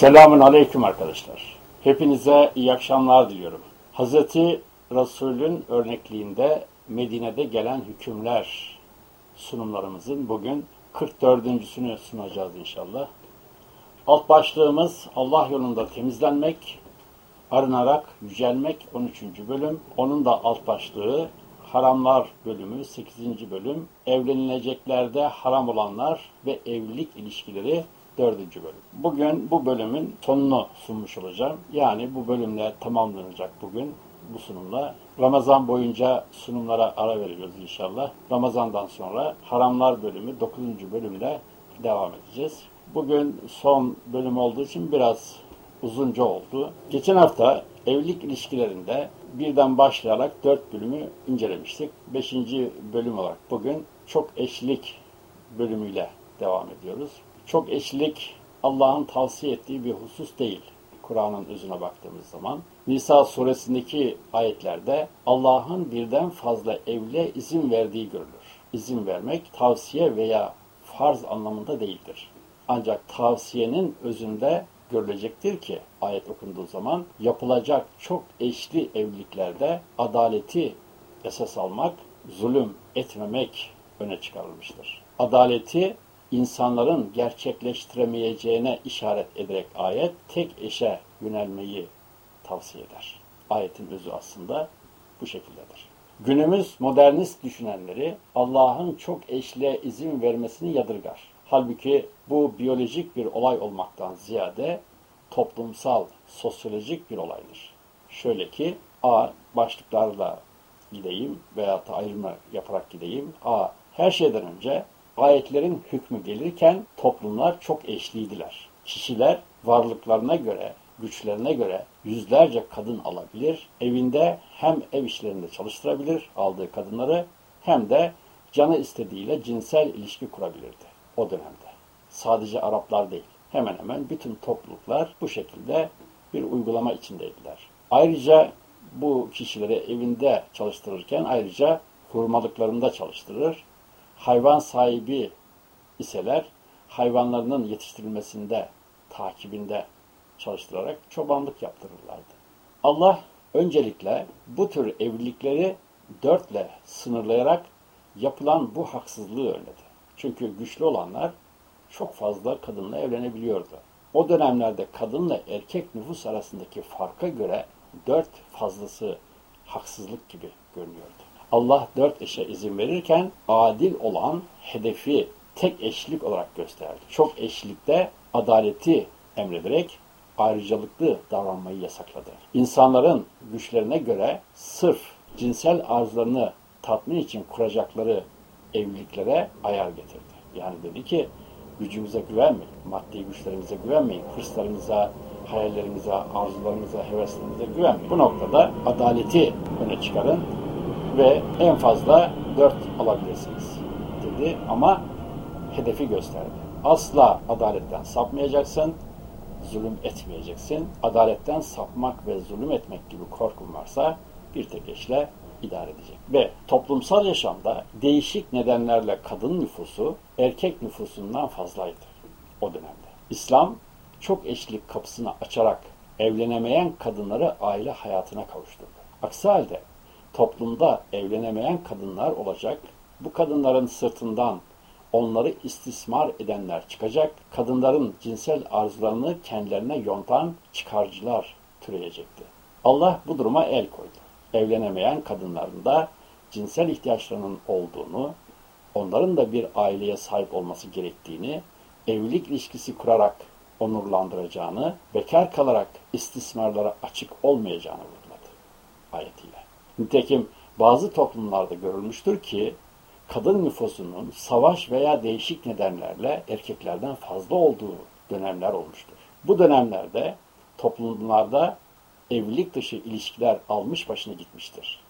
Selamun Aleyküm arkadaşlar. Hepinize iyi akşamlar diliyorum. Hazreti Resul'ün örnekliğinde Medine'de gelen hükümler sunumlarımızın bugün 44.sünü sunacağız inşallah. Alt başlığımız Allah yolunda temizlenmek, arınarak yücelmek 13. bölüm. Onun da alt başlığı haramlar bölümü 8. bölüm. Evlenileceklerde haram olanlar ve evlilik ilişkileri dördüncü bölüm. Bugün bu bölümün sonunu sunmuş olacağım. Yani bu bölümle tamamlanacak bugün bu sunumla. Ramazan boyunca sunumlara ara veriyoruz inşallah. Ramazandan sonra haramlar bölümü 9. bölümle devam edeceğiz. Bugün son bölüm olduğu için biraz uzunca oldu. Geçen hafta evlilik ilişkilerinde birden başlayarak dört bölümü incelemiştik. Beşinci bölüm olarak bugün çok eşlik bölümüyle devam ediyoruz. Çok eşlik Allah'ın tavsiye ettiği bir husus değil. Kur'an'ın özüne baktığımız zaman. Nisa suresindeki ayetlerde Allah'ın birden fazla evle izin verdiği görülür. İzin vermek tavsiye veya farz anlamında değildir. Ancak tavsiyenin özünde görülecektir ki ayet okunduğu zaman yapılacak çok eşli evliliklerde adaleti esas almak, zulüm etmemek öne çıkarılmıştır. Adaleti insanların gerçekleştiremeyeceğine işaret ederek ayet tek eşe yönelmeyi tavsiye eder. Ayetin özü aslında bu şekildedir. Günümüz modernist düşünenleri Allah'ın çok eşliğe izin vermesini yadırgar. Halbuki bu biyolojik bir olay olmaktan ziyade toplumsal, sosyolojik bir olaydır. Şöyle ki A başlıklarla gideyim veya ayrımı yaparak gideyim. A her şeyden önce ayetlerin hükmü gelirken toplumlar çok eşliydiler. Kişiler varlıklarına göre, güçlerine göre yüzlerce kadın alabilir. Evinde hem ev işlerinde çalıştırabilir aldığı kadınları hem de canı istediğiyle cinsel ilişki kurabilirdi o dönemde. Sadece Araplar değil. Hemen hemen bütün topluluklar bu şekilde bir uygulama içindeydiler. Ayrıca bu kişileri evinde çalıştırırken ayrıca hurmalıklarında çalıştırır. Hayvan sahibi iseler hayvanlarının yetiştirilmesinde, takibinde çalıştırarak çobanlık yaptırırlardı. Allah öncelikle bu tür evlilikleri dörtle sınırlayarak yapılan bu haksızlığı önledi. Çünkü güçlü olanlar çok fazla kadınla evlenebiliyordu. O dönemlerde kadınla erkek nüfus arasındaki farka göre dört fazlası haksızlık gibi görünüyordu. Allah dört eşe izin verirken adil olan hedefi tek eşlik olarak gösterdi. Çok eşlikte adaleti emrederek ayrıcalıklı davranmayı yasakladı. İnsanların güçlerine göre sırf cinsel arzularını tatmin için kuracakları evliliklere ayar getirdi. Yani dedi ki gücümüze güvenmeyin, maddi güçlerimize güvenmeyin, hırslarınıza, hayallerinize, arzularınıza, heveslerinize güvenmeyin. Bu noktada adaleti öne çıkarın ve en fazla dört alabilirsiniz dedi ama hedefi gösterdi. Asla adaletten sapmayacaksın, zulüm etmeyeceksin. Adaletten sapmak ve zulüm etmek gibi korkun varsa bir tek eşle idare edecek. Ve toplumsal yaşamda değişik nedenlerle kadın nüfusu erkek nüfusundan fazlaydı o dönemde. İslam çok eşlik kapısını açarak evlenemeyen kadınları aile hayatına kavuşturdu. Aksi halde toplumda evlenemeyen kadınlar olacak, bu kadınların sırtından onları istismar edenler çıkacak, kadınların cinsel arzularını kendilerine yontan çıkarcılar türeyecekti. Allah bu duruma el koydu evlenemeyen kadınların da cinsel ihtiyaçlarının olduğunu, onların da bir aileye sahip olması gerektiğini, evlilik ilişkisi kurarak onurlandıracağını, bekar kalarak istismarlara açık olmayacağını vurguladı ayetiyle. Nitekim bazı toplumlarda görülmüştür ki, kadın nüfusunun savaş veya değişik nedenlerle erkeklerden fazla olduğu dönemler olmuştur. Bu dönemlerde toplumlarda evlilik dışı ilişkiler almış başına gitmiştir.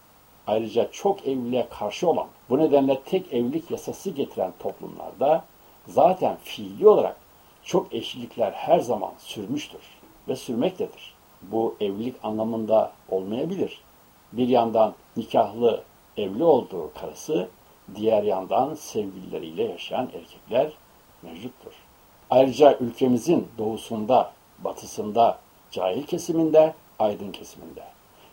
Ayrıca çok evliliğe karşı olan, bu nedenle tek evlilik yasası getiren toplumlarda zaten fiili olarak çok eşlilikler her zaman sürmüştür ve sürmektedir. Bu evlilik anlamında olmayabilir. Bir yandan nikahlı evli olduğu karısı, diğer yandan sevgilileriyle yaşayan erkekler mevcuttur. Ayrıca ülkemizin doğusunda batısında, cahil kesiminde, aydın kesiminde.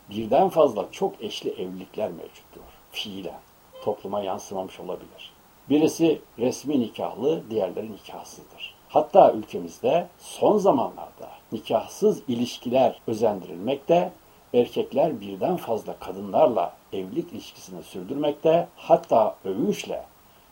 Birden fazla çok eşli evlilikler mevcuttur. Fiilen. Topluma yansımamış olabilir. Birisi resmi nikahlı, diğerleri nikahsızdır. Hatta ülkemizde son zamanlarda nikahsız ilişkiler özendirilmekte, erkekler birden fazla kadınlarla evlilik ilişkisini sürdürmekte, hatta övünçle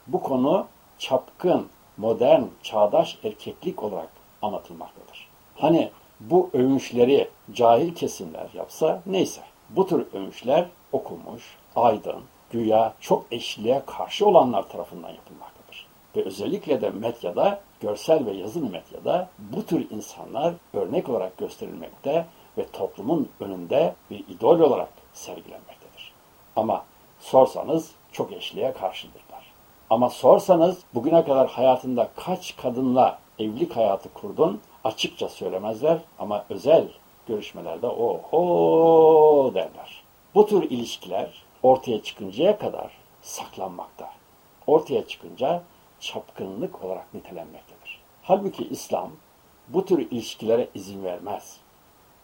bu konu çapkın, modern, çağdaş erkeklik olarak anlatılmaktadır. Hani bu övünçleri cahil kesimler yapsa neyse. Bu tür övünçler okumuş, aydın, güya çok eşliğe karşı olanlar tarafından yapılmaktadır. Ve özellikle de medyada, görsel ve yazılı medyada bu tür insanlar örnek olarak gösterilmekte ve toplumun önünde bir idol olarak sergilenmektedir. Ama sorsanız çok eşliğe karşıdırlar. Ama sorsanız bugüne kadar hayatında kaç kadınla evlilik hayatı kurdun açıkça söylemezler ama özel görüşmelerde oho derler. Bu tür ilişkiler ortaya çıkıncaya kadar saklanmakta. Ortaya çıkınca çapkınlık olarak nitelenmektedir. Halbuki İslam bu tür ilişkilere izin vermez.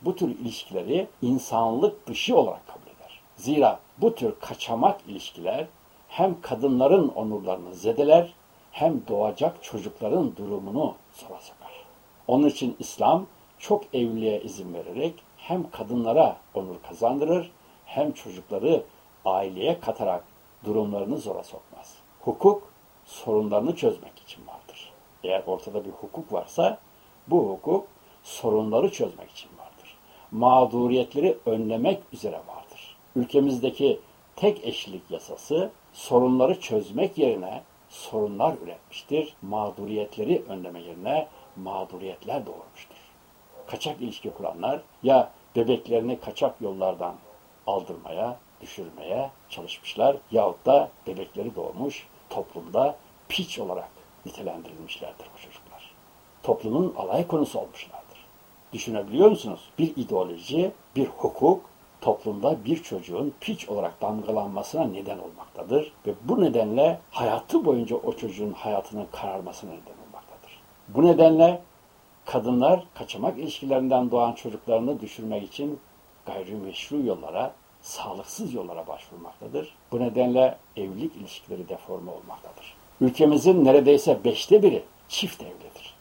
Bu tür ilişkileri insanlık dışı olarak kabul eder. Zira bu tür kaçamak ilişkiler hem kadınların onurlarını zedeler hem doğacak çocukların durumunu zora sokar. Onun için İslam çok evliliğe izin vererek hem kadınlara onur kazandırır hem çocukları aileye katarak durumlarını zora sokmaz. Hukuk sorunlarını çözmek için vardır. Eğer ortada bir hukuk varsa bu hukuk sorunları çözmek için vardır. Mağduriyetleri önlemek üzere vardır. Ülkemizdeki tek eşlilik yasası sorunları çözmek yerine sorunlar üretmiştir. Mağduriyetleri önleme yerine mağduriyetler doğurmuştur. Kaçak ilişki kuranlar ya bebeklerini kaçak yollardan aldırmaya, düşürmeye çalışmışlar yahut da bebekleri doğmuş toplumda piç olarak nitelendirilmişlerdir bu çocuklar. Toplumun alay konusu olmuşlardır. Düşünebiliyor musunuz? Bir ideoloji, bir hukuk toplumda bir çocuğun piç olarak damgalanmasına neden olmaktadır ve bu nedenle hayatı boyunca o çocuğun hayatının kararmasına neden olmaktadır. Bu nedenle kadınlar kaçamak ilişkilerinden doğan çocuklarını düşürmek için gayrimeşru yollara, sağlıksız yollara başvurmaktadır. Bu nedenle evlilik ilişkileri deforme olmaktadır. Ülkemizin neredeyse beşte biri çift evlidir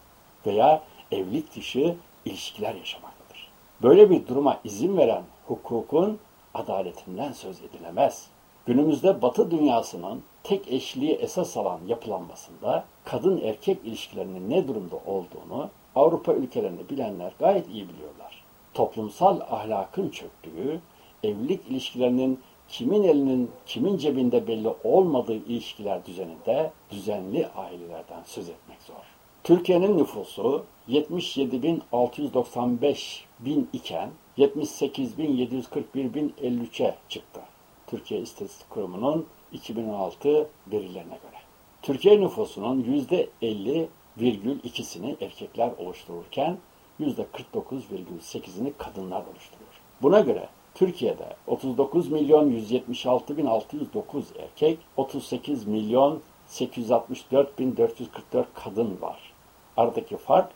veya evlilik dışı ilişkiler yaşamaktadır. Böyle bir duruma izin veren hukukun adaletinden söz edilemez. Günümüzde Batı dünyasının tek eşliği esas alan yapılanmasında kadın erkek ilişkilerinin ne durumda olduğunu Avrupa ülkelerinde bilenler gayet iyi biliyorlar. Toplumsal ahlakın çöktüğü, evlilik ilişkilerinin kimin elinin kimin cebinde belli olmadığı ilişkiler düzeninde düzenli ailelerden söz etmek zor. Türkiye'nin nüfusu 77.695 bin iken 78.741.053'e çıktı. Türkiye İstatistik Kurumu'nun 2016 verilerine göre. Türkiye nüfusunun %50,2'sini erkekler oluştururken %49,8'ini kadınlar oluşturuyor. Buna göre Türkiye'de 39 milyon 176 bin 609 erkek, 38 milyon 864 bin 444 kadın var. Aradaki fark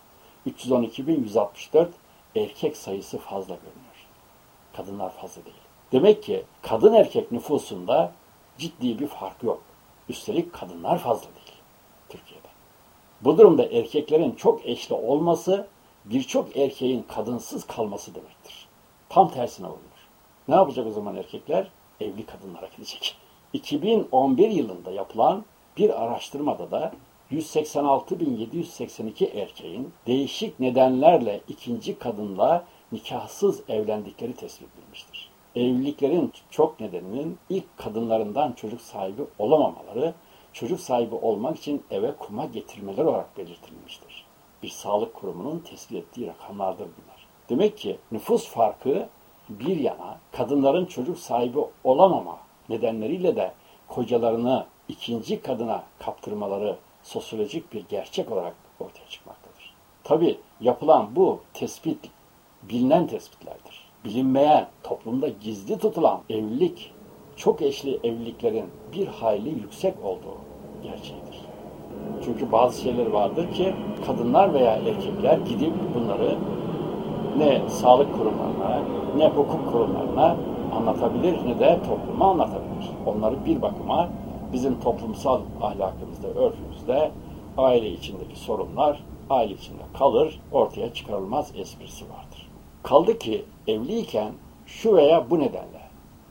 312 bin 164 erkek sayısı fazla görünüyor. Kadınlar fazla değil. Demek ki kadın erkek nüfusunda ciddi bir fark yok. Üstelik kadınlar fazla değil Türkiye'de. Bu durumda erkeklerin çok eşli olması birçok erkeğin kadınsız kalması demektir. Tam tersine oluyor. Ne yapacak o zaman erkekler? Evli kadınlara gidecek. 2011 yılında yapılan bir araştırmada da 186.782 erkeğin değişik nedenlerle ikinci kadınla nikahsız evlendikleri tespit edilmiştir. Evliliklerin çok nedeninin ilk kadınlarından çocuk sahibi olamamaları, çocuk sahibi olmak için eve kuma getirmeler olarak belirtilmiştir. Bir sağlık kurumunun tespit ettiği rakamlardır bunlar. Demek ki nüfus farkı bir yana kadınların çocuk sahibi olamama nedenleriyle de kocalarını ikinci kadına kaptırmaları sosyolojik bir gerçek olarak ortaya çıkmaktadır. Tabi yapılan bu tespit bilinen tespitlerdir. Bilinmeyen, toplumda gizli tutulan evlilik, çok eşli evliliklerin bir hayli yüksek olduğu gerçeğidir. Çünkü bazı şeyler vardır ki kadınlar veya erkekler gidip bunları ne sağlık kurumlarına, ne hukuk kurumlarına anlatabilir ne de topluma anlatabilir. Onları bir bakıma bizim toplumsal ahlakımızda, örfümüzde aile içindeki sorunlar aile içinde kalır, ortaya çıkarılmaz esprisi vardır. Kaldı ki evliyken şu veya bu nedenle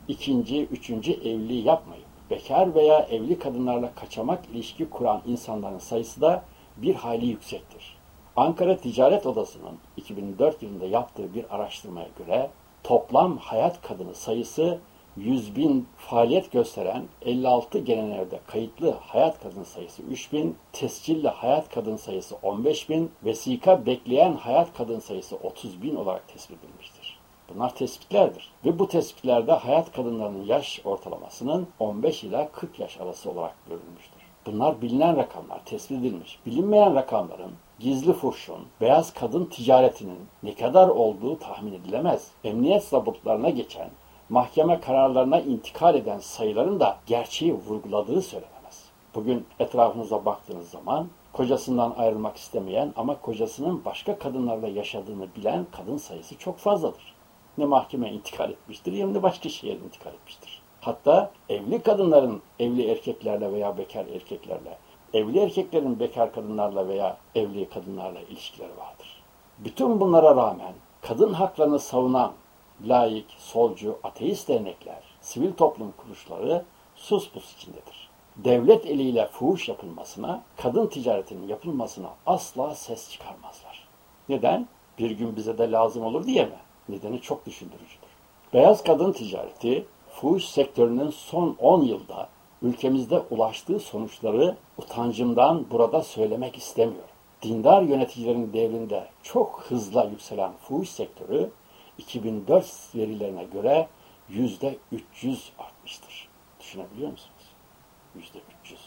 ikinci, üçüncü evliliği yapmayıp bekar veya evli kadınlarla kaçamak ilişki kuran insanların sayısı da bir hayli yüksektir. Ankara Ticaret Odası'nın 2004 yılında yaptığı bir araştırmaya göre toplam hayat kadını sayısı 100 bin faaliyet gösteren 56 genel kayıtlı hayat kadın sayısı 3 bin, tescilli hayat kadın sayısı 15 bin, vesika bekleyen hayat kadın sayısı 30 bin olarak tespit edilmiştir. Bunlar tespitlerdir. Ve bu tespitlerde hayat kadınlarının yaş ortalamasının 15 ila 40 yaş arası olarak görülmüştür. Bunlar bilinen rakamlar, tespit edilmiş. Bilinmeyen rakamların gizli fuhşun, beyaz kadın ticaretinin ne kadar olduğu tahmin edilemez. Emniyet zabıtlarına geçen, mahkeme kararlarına intikal eden sayıların da gerçeği vurguladığı söylenemez. Bugün etrafınıza baktığınız zaman kocasından ayrılmak istemeyen ama kocasının başka kadınlarla yaşadığını bilen kadın sayısı çok fazladır. Ne mahkeme intikal etmiştir hem de başka şehir intikal etmiştir. Hatta evli kadınların evli erkeklerle veya bekar erkeklerle, evli erkeklerin bekar kadınlarla veya evli kadınlarla ilişkileri vardır. Bütün bunlara rağmen kadın haklarını savunan laik, solcu, ateist dernekler, sivil toplum kuruluşları sus pus içindedir. Devlet eliyle fuhuş yapılmasına, kadın ticaretinin yapılmasına asla ses çıkarmazlar. Neden? Bir gün bize de lazım olur diye mi? Nedeni çok düşündürücüdür. Beyaz kadın ticareti, fuhuş sektörünün son 10 yılda ülkemizde ulaştığı sonuçları utancımdan burada söylemek istemiyorum. Dindar yöneticilerin devrinde çok hızla yükselen fuhuş sektörü 2004 verilerine göre yüzde 300 artmıştır. Düşünebiliyor musunuz? Yüzde 300.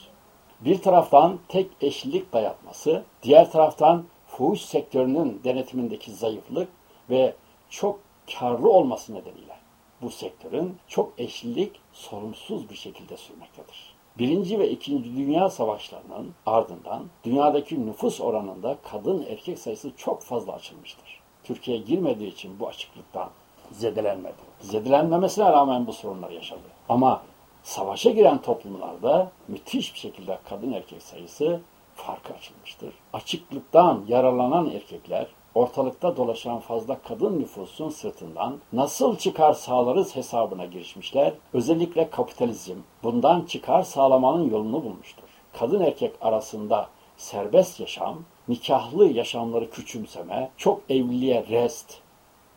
Bir taraftan tek eşlilik dayatması, diğer taraftan fuhuş sektörünün denetimindeki zayıflık ve çok karlı olması nedeniyle bu sektörün çok eşlilik sorumsuz bir şekilde sürmektedir. Birinci ve İkinci Dünya Savaşlarının ardından dünyadaki nüfus oranında kadın erkek sayısı çok fazla açılmıştır. Türkiye girmediği için bu açıklıktan zedelenmedi. Zedelenmemesine rağmen bu sorunlar yaşadı. Ama savaşa giren toplumlarda müthiş bir şekilde kadın erkek sayısı farkı açılmıştır. Açıklıktan yaralanan erkekler ortalıkta dolaşan fazla kadın nüfusun sırtından nasıl çıkar sağlarız hesabına girişmişler. Özellikle kapitalizm bundan çıkar sağlamanın yolunu bulmuştur. Kadın erkek arasında serbest yaşam, nikahlı yaşamları küçümseme, çok evliliğe rest,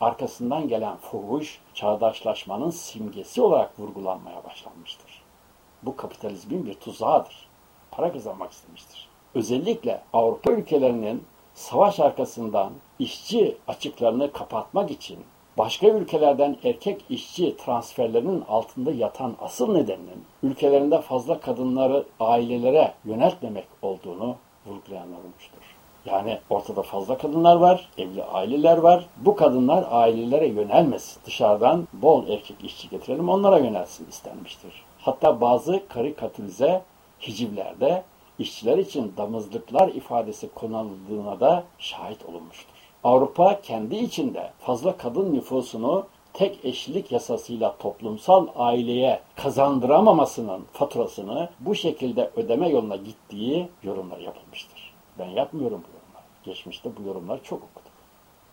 arkasından gelen fuhuş, çağdaşlaşmanın simgesi olarak vurgulanmaya başlanmıştır. Bu kapitalizmin bir tuzağıdır. Para kazanmak istemiştir. Özellikle Avrupa ülkelerinin savaş arkasından işçi açıklarını kapatmak için başka ülkelerden erkek işçi transferlerinin altında yatan asıl nedeninin ülkelerinde fazla kadınları ailelere yöneltmemek olduğunu vurgulayanlar olmuştur. Yani ortada fazla kadınlar var, evli aileler var. Bu kadınlar ailelere yönelmesin. Dışarıdan bol erkek işçi getirelim onlara yönelsin istenmiştir. Hatta bazı karikatürize hicivlerde işçiler için damızlıklar ifadesi kullanıldığına da şahit olunmuştur. Avrupa kendi içinde fazla kadın nüfusunu tek eşlilik yasasıyla toplumsal aileye kazandıramamasının faturasını bu şekilde ödeme yoluna gittiği yorumlar yapılmıştır. Ben yapmıyorum bu yorumlar. Geçmişte bu yorumlar çok okudum.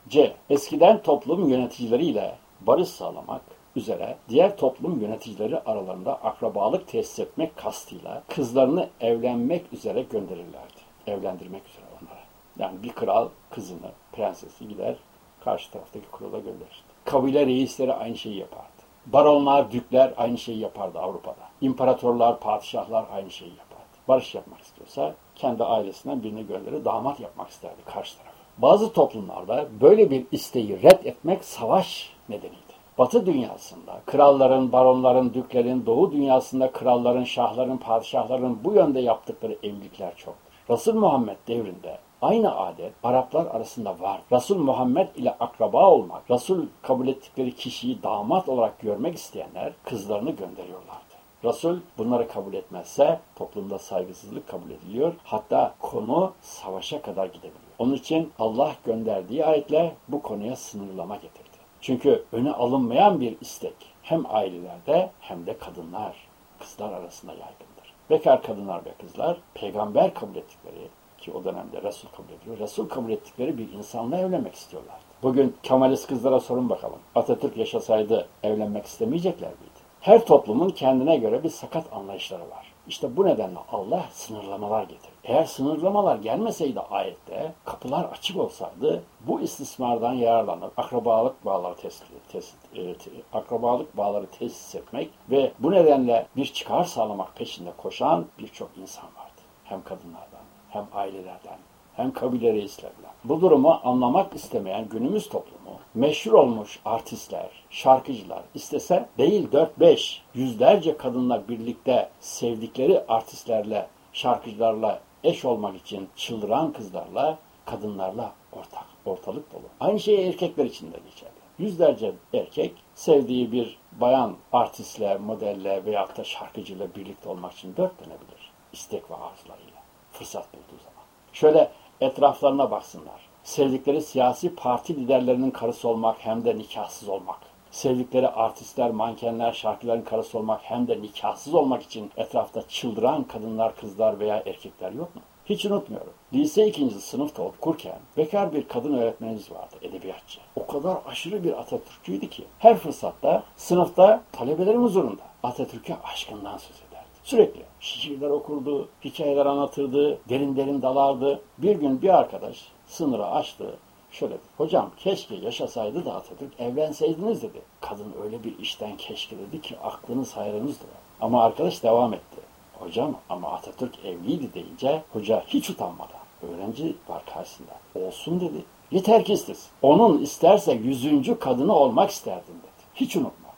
C. Eskiden toplum yöneticileriyle barış sağlamak üzere diğer toplum yöneticileri aralarında akrabalık tesis etmek kastıyla kızlarını evlenmek üzere gönderirlerdi. Evlendirmek üzere onlara. Yani bir kral kızını, prensesi gider karşı taraftaki krala gönderir. Kabile reisleri aynı şeyi yapardı. Baronlar, dükler aynı şeyi yapardı Avrupa'da. İmparatorlar, padişahlar aynı şeyi yapardı. Barış yapmak istiyorsa kendi ailesinden birini gönderir, damat yapmak isterdi karşı tarafı. Bazı toplumlarda böyle bir isteği red etmek savaş nedeniydi. Batı dünyasında kralların, baronların, düklerin, doğu dünyasında kralların, şahların, padişahların bu yönde yaptıkları evlilikler çoktur. Resul Muhammed devrinde aynı adet Araplar arasında var. Resul Muhammed ile akraba olmak, Resul kabul ettikleri kişiyi damat olarak görmek isteyenler kızlarını gönderiyorlardı. Resul bunları kabul etmezse toplumda saygısızlık kabul ediliyor. Hatta konu savaşa kadar gidebiliyor. Onun için Allah gönderdiği ayetle bu konuya sınırlama getirdi. Çünkü öne alınmayan bir istek hem ailelerde hem de kadınlar, kızlar arasında yaygındır. Bekar kadınlar ve kızlar peygamber kabul ettikleri ki o dönemde Resul kabul ediyor. Resul kabul ettikleri bir insanla evlenmek istiyorlardı. Bugün Kemalist kızlara sorun bakalım. Atatürk yaşasaydı evlenmek istemeyecekler miydi? Her toplumun kendine göre bir sakat anlayışları var. İşte bu nedenle Allah sınırlamalar getirdi. Eğer sınırlamalar gelmeseydi ayette, kapılar açık olsaydı bu istismardan yararlanıp akrabalık bağları tesis, tesis, e, akrabalık bağları tesis etmek ve bu nedenle bir çıkar sağlamak peşinde koşan birçok insan vardı. Hem kadınlardan, hem ailelerden, hem kabile reislerden. Bu durumu anlamak istemeyen günümüz toplumu, meşhur olmuş artistler, şarkıcılar istese değil 4-5 yüzlerce kadınla birlikte sevdikleri artistlerle, şarkıcılarla eş olmak için çıldıran kızlarla, kadınlarla ortak, ortalık dolu. Aynı şey erkekler için de geçerli. Yüzlerce erkek sevdiği bir bayan artistle, modelle veyahut da şarkıcıyla birlikte olmak için dört dönebilir. İstek ve arzularıyla. Fırsat bulduğu zaman. Şöyle etraflarına baksınlar. Sevdikleri siyasi parti liderlerinin karısı olmak hem de nikahsız olmak. Sevdikleri artistler, mankenler, şarkıların karısı olmak hem de nikahsız olmak için etrafta çıldıran kadınlar, kızlar veya erkekler yok mu? Hiç unutmuyorum. Lise ikinci sınıfta okurken bekar bir kadın öğretmenimiz vardı, edebiyatçı. O kadar aşırı bir Atatürkçüydü ki her fırsatta sınıfta talebelerin huzurunda Atatürk'e aşkından söz ederdi. Sürekli şiirler okurdu, hikayeler anlatırdı, derin derin dalardı. Bir gün bir arkadaş sınırı açtı, şöyle. Hocam keşke yaşasaydı da Atatürk evlenseydiniz dedi. Kadın öyle bir işten keşke dedi ki aklınız hayrınız durar. Ama arkadaş devam etti. Hocam ama Atatürk evliydi deyince hoca hiç utanmadan öğrenci var karşısında. Olsun dedi. Yeter ki istesin. Onun isterse yüzüncü kadını olmak isterdim dedi. Hiç unutma.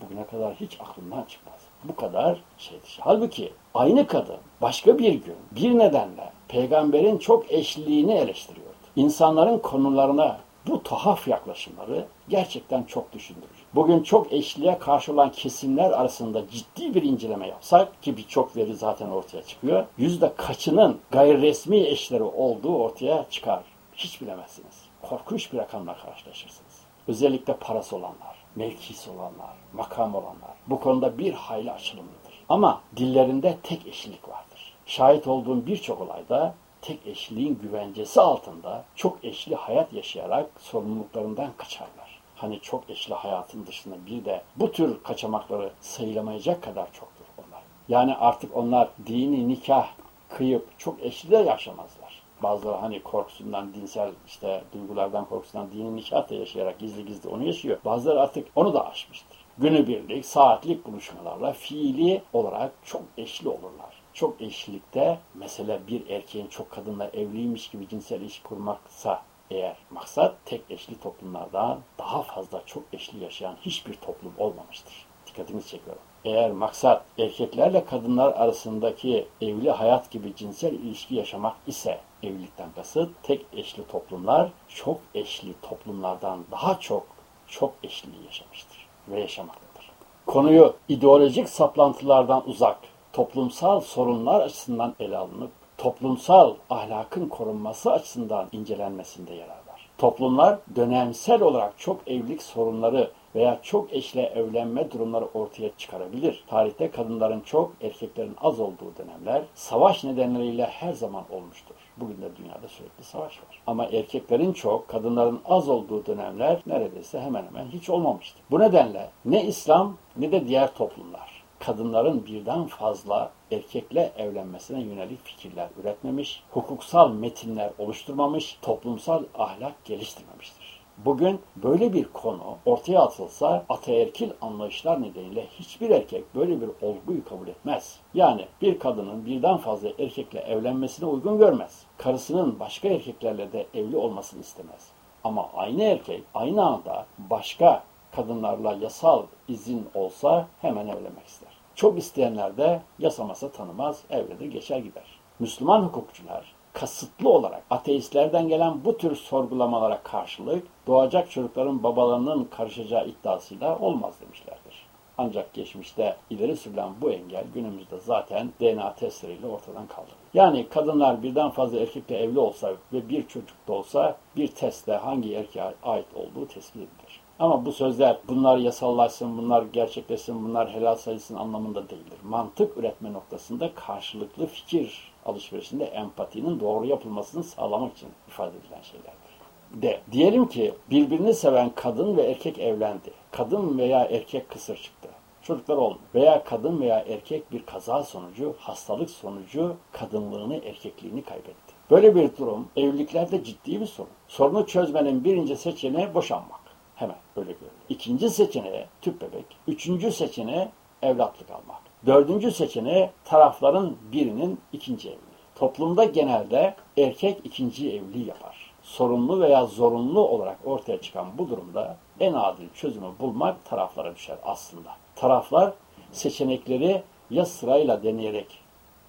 Bugüne kadar hiç aklımdan çıkmaz. Bu kadar şey dışı. Halbuki aynı kadın başka bir gün bir nedenle peygamberin çok eşliliğini eleştiriyordu. İnsanların konularına bu tuhaf yaklaşımları gerçekten çok düşündürücü. Bugün çok eşliğe karşı olan kesimler arasında ciddi bir inceleme yapsak ki birçok veri zaten ortaya çıkıyor. Yüzde kaçının gayri resmi eşleri olduğu ortaya çıkar. Hiç bilemezsiniz. Korkunç bir rakamla karşılaşırsınız. Özellikle parası olanlar, mevkisi olanlar, makam olanlar bu konuda bir hayli açılımlıdır. Ama dillerinde tek eşlilik vardır. Şahit olduğum birçok olayda tek eşliğin güvencesi altında çok eşli hayat yaşayarak sorumluluklarından kaçarlar. Hani çok eşli hayatın dışında bir de bu tür kaçamakları sayılamayacak kadar çoktur onlar. Yani artık onlar dini nikah kıyıp çok eşli de yaşamazlar. Bazıları hani korkusundan, dinsel işte duygulardan korkusundan dini nikah da yaşayarak gizli gizli onu yaşıyor. Bazıları artık onu da aşmıştır. Günübirlik, saatlik buluşmalarla fiili olarak çok eşli olurlar çok eşlilikte mesela bir erkeğin çok kadınla evliymiş gibi cinsel ilişki kurmaksa eğer maksat tek eşli toplumlardan daha fazla çok eşli yaşayan hiçbir toplum olmamıştır. Dikkatinizi çekiyorum. Eğer maksat erkeklerle kadınlar arasındaki evli hayat gibi cinsel ilişki yaşamak ise evlilikten kasıt tek eşli toplumlar çok eşli toplumlardan daha çok çok eşliliği yaşamıştır ve yaşamaktadır. Konuyu ideolojik saplantılardan uzak, toplumsal sorunlar açısından ele alınıp toplumsal ahlakın korunması açısından incelenmesinde yarar var. Toplumlar dönemsel olarak çok evlilik sorunları veya çok eşle evlenme durumları ortaya çıkarabilir. Tarihte kadınların çok, erkeklerin az olduğu dönemler savaş nedenleriyle her zaman olmuştur. Bugün de dünyada sürekli savaş var. Ama erkeklerin çok, kadınların az olduğu dönemler neredeyse hemen hemen hiç olmamıştır. Bu nedenle ne İslam ne de diğer toplumlar kadınların birden fazla erkekle evlenmesine yönelik fikirler üretmemiş, hukuksal metinler oluşturmamış, toplumsal ahlak geliştirmemiştir. Bugün böyle bir konu ortaya atılsa ataerkil anlayışlar nedeniyle hiçbir erkek böyle bir olguyu kabul etmez. Yani bir kadının birden fazla erkekle evlenmesine uygun görmez. Karısının başka erkeklerle de evli olmasını istemez. Ama aynı erkek aynı anda başka kadınlarla yasal izin olsa hemen evlenmek ister. Çok isteyenler de yasamasa tanımaz, evlenir geçer gider. Müslüman hukukçular kasıtlı olarak ateistlerden gelen bu tür sorgulamalara karşılık doğacak çocukların babalarının karışacağı iddiasıyla olmaz demişlerdir. Ancak geçmişte ileri sürülen bu engel günümüzde zaten DNA testleriyle ortadan kaldırılıyor. Yani kadınlar birden fazla erkekle evli olsa ve bir çocuk da olsa bir testle hangi erkeğe ait olduğu tespit edilir. Ama bu sözler bunlar yasallaşsın, bunlar gerçekleşsin, bunlar helal sayılsın anlamında değildir. Mantık üretme noktasında karşılıklı fikir alışverişinde empatinin doğru yapılmasını sağlamak için ifade edilen şeylerdir. De, diyelim ki birbirini seven kadın ve erkek evlendi. Kadın veya erkek kısır çıktı. Çocuklar oldu. Veya kadın veya erkek bir kaza sonucu, hastalık sonucu kadınlığını, erkekliğini kaybetti. Böyle bir durum evliliklerde ciddi bir sorun. Sorunu çözmenin birinci seçeneği boşanmak. Hemen öyle görülüyor. İkinci seçeneği tüp bebek. Üçüncü seçeneği evlatlık almak. Dördüncü seçeneği tarafların birinin ikinci evliliği. Toplumda genelde erkek ikinci evliliği yapar. Sorunlu veya zorunlu olarak ortaya çıkan bu durumda en adil çözümü bulmak taraflara düşer aslında. Taraflar seçenekleri ya sırayla deneyerek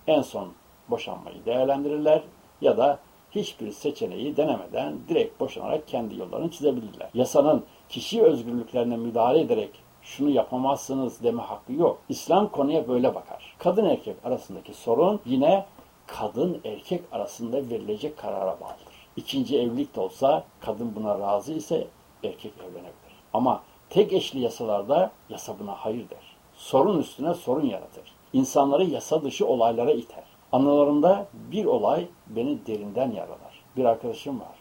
en son boşanmayı değerlendirirler ya da hiçbir seçeneği denemeden direkt boşanarak kendi yollarını çizebilirler. Yasanın kişi özgürlüklerine müdahale ederek şunu yapamazsınız deme hakkı yok. İslam konuya böyle bakar. Kadın erkek arasındaki sorun yine kadın erkek arasında verilecek karara bağlıdır. İkinci evlilik de olsa kadın buna razı ise erkek evlenebilir. Ama tek eşli yasalarda yasa buna hayır der. Sorun üstüne sorun yaratır. İnsanları yasa dışı olaylara iter. Anılarımda bir olay beni derinden yaralar. Bir arkadaşım var.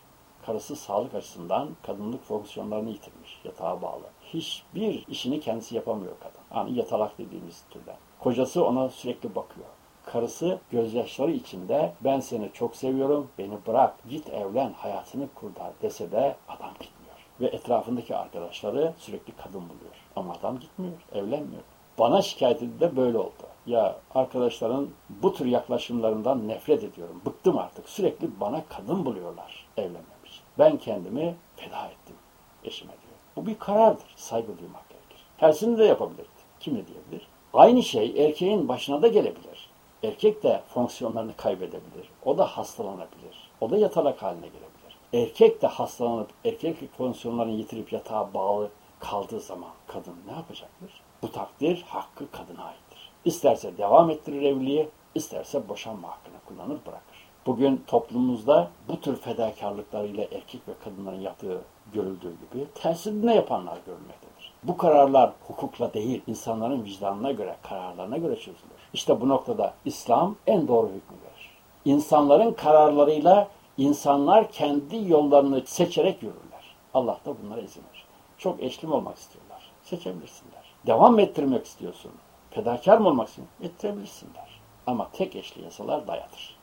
Karısı sağlık açısından kadınlık fonksiyonlarını yitirmiş. Yatağa bağlı. Hiçbir işini kendisi yapamıyor kadın. Yani yatalak dediğimiz türden. Kocası ona sürekli bakıyor. Karısı gözyaşları içinde ben seni çok seviyorum, beni bırak, git evlen, hayatını kurtar dese de adam gitmiyor. Ve etrafındaki arkadaşları sürekli kadın buluyor. Ama adam gitmiyor, evlenmiyor. Bana şikayet de böyle oldu. Ya arkadaşların bu tür yaklaşımlarından nefret ediyorum. Bıktım artık. Sürekli bana kadın buluyorlar evlenmemiş. Ben kendimi feda ettim eşime diyor. Bu bir karardır. Saygı duymak gerekir. Tersini de yapabilirdi. Kim ne diyebilir? Aynı şey erkeğin başına da gelebilir. Erkek de fonksiyonlarını kaybedebilir. O da hastalanabilir. O da yatalak haline gelebilir. Erkek de hastalanıp erkeklik fonksiyonlarını yitirip yatağa bağlı kaldığı zaman kadın ne yapacaktır? Bu takdir hakkı kadına aittir. İsterse devam ettirir evliliği, isterse boşanma hakkını kullanır bırakır. Bugün toplumumuzda bu tür fedakarlıklarıyla erkek ve kadınların yaptığı görüldüğü gibi tersine yapanlar görülmektedir. Bu kararlar hukukla değil, insanların vicdanına göre, kararlarına göre çözülür. İşte bu noktada İslam en doğru hükmü verir. İnsanların kararlarıyla insanlar kendi yollarını seçerek yürürler. Allah da bunlara izin verir. Çok eşlim olmak istiyorlar. Seçebilirsinler. Devam ettirmek istiyorsun. Fedakar mı olmak istiyorsun? Ettirebilirsinler. Ama tek eşli yasalar dayatır.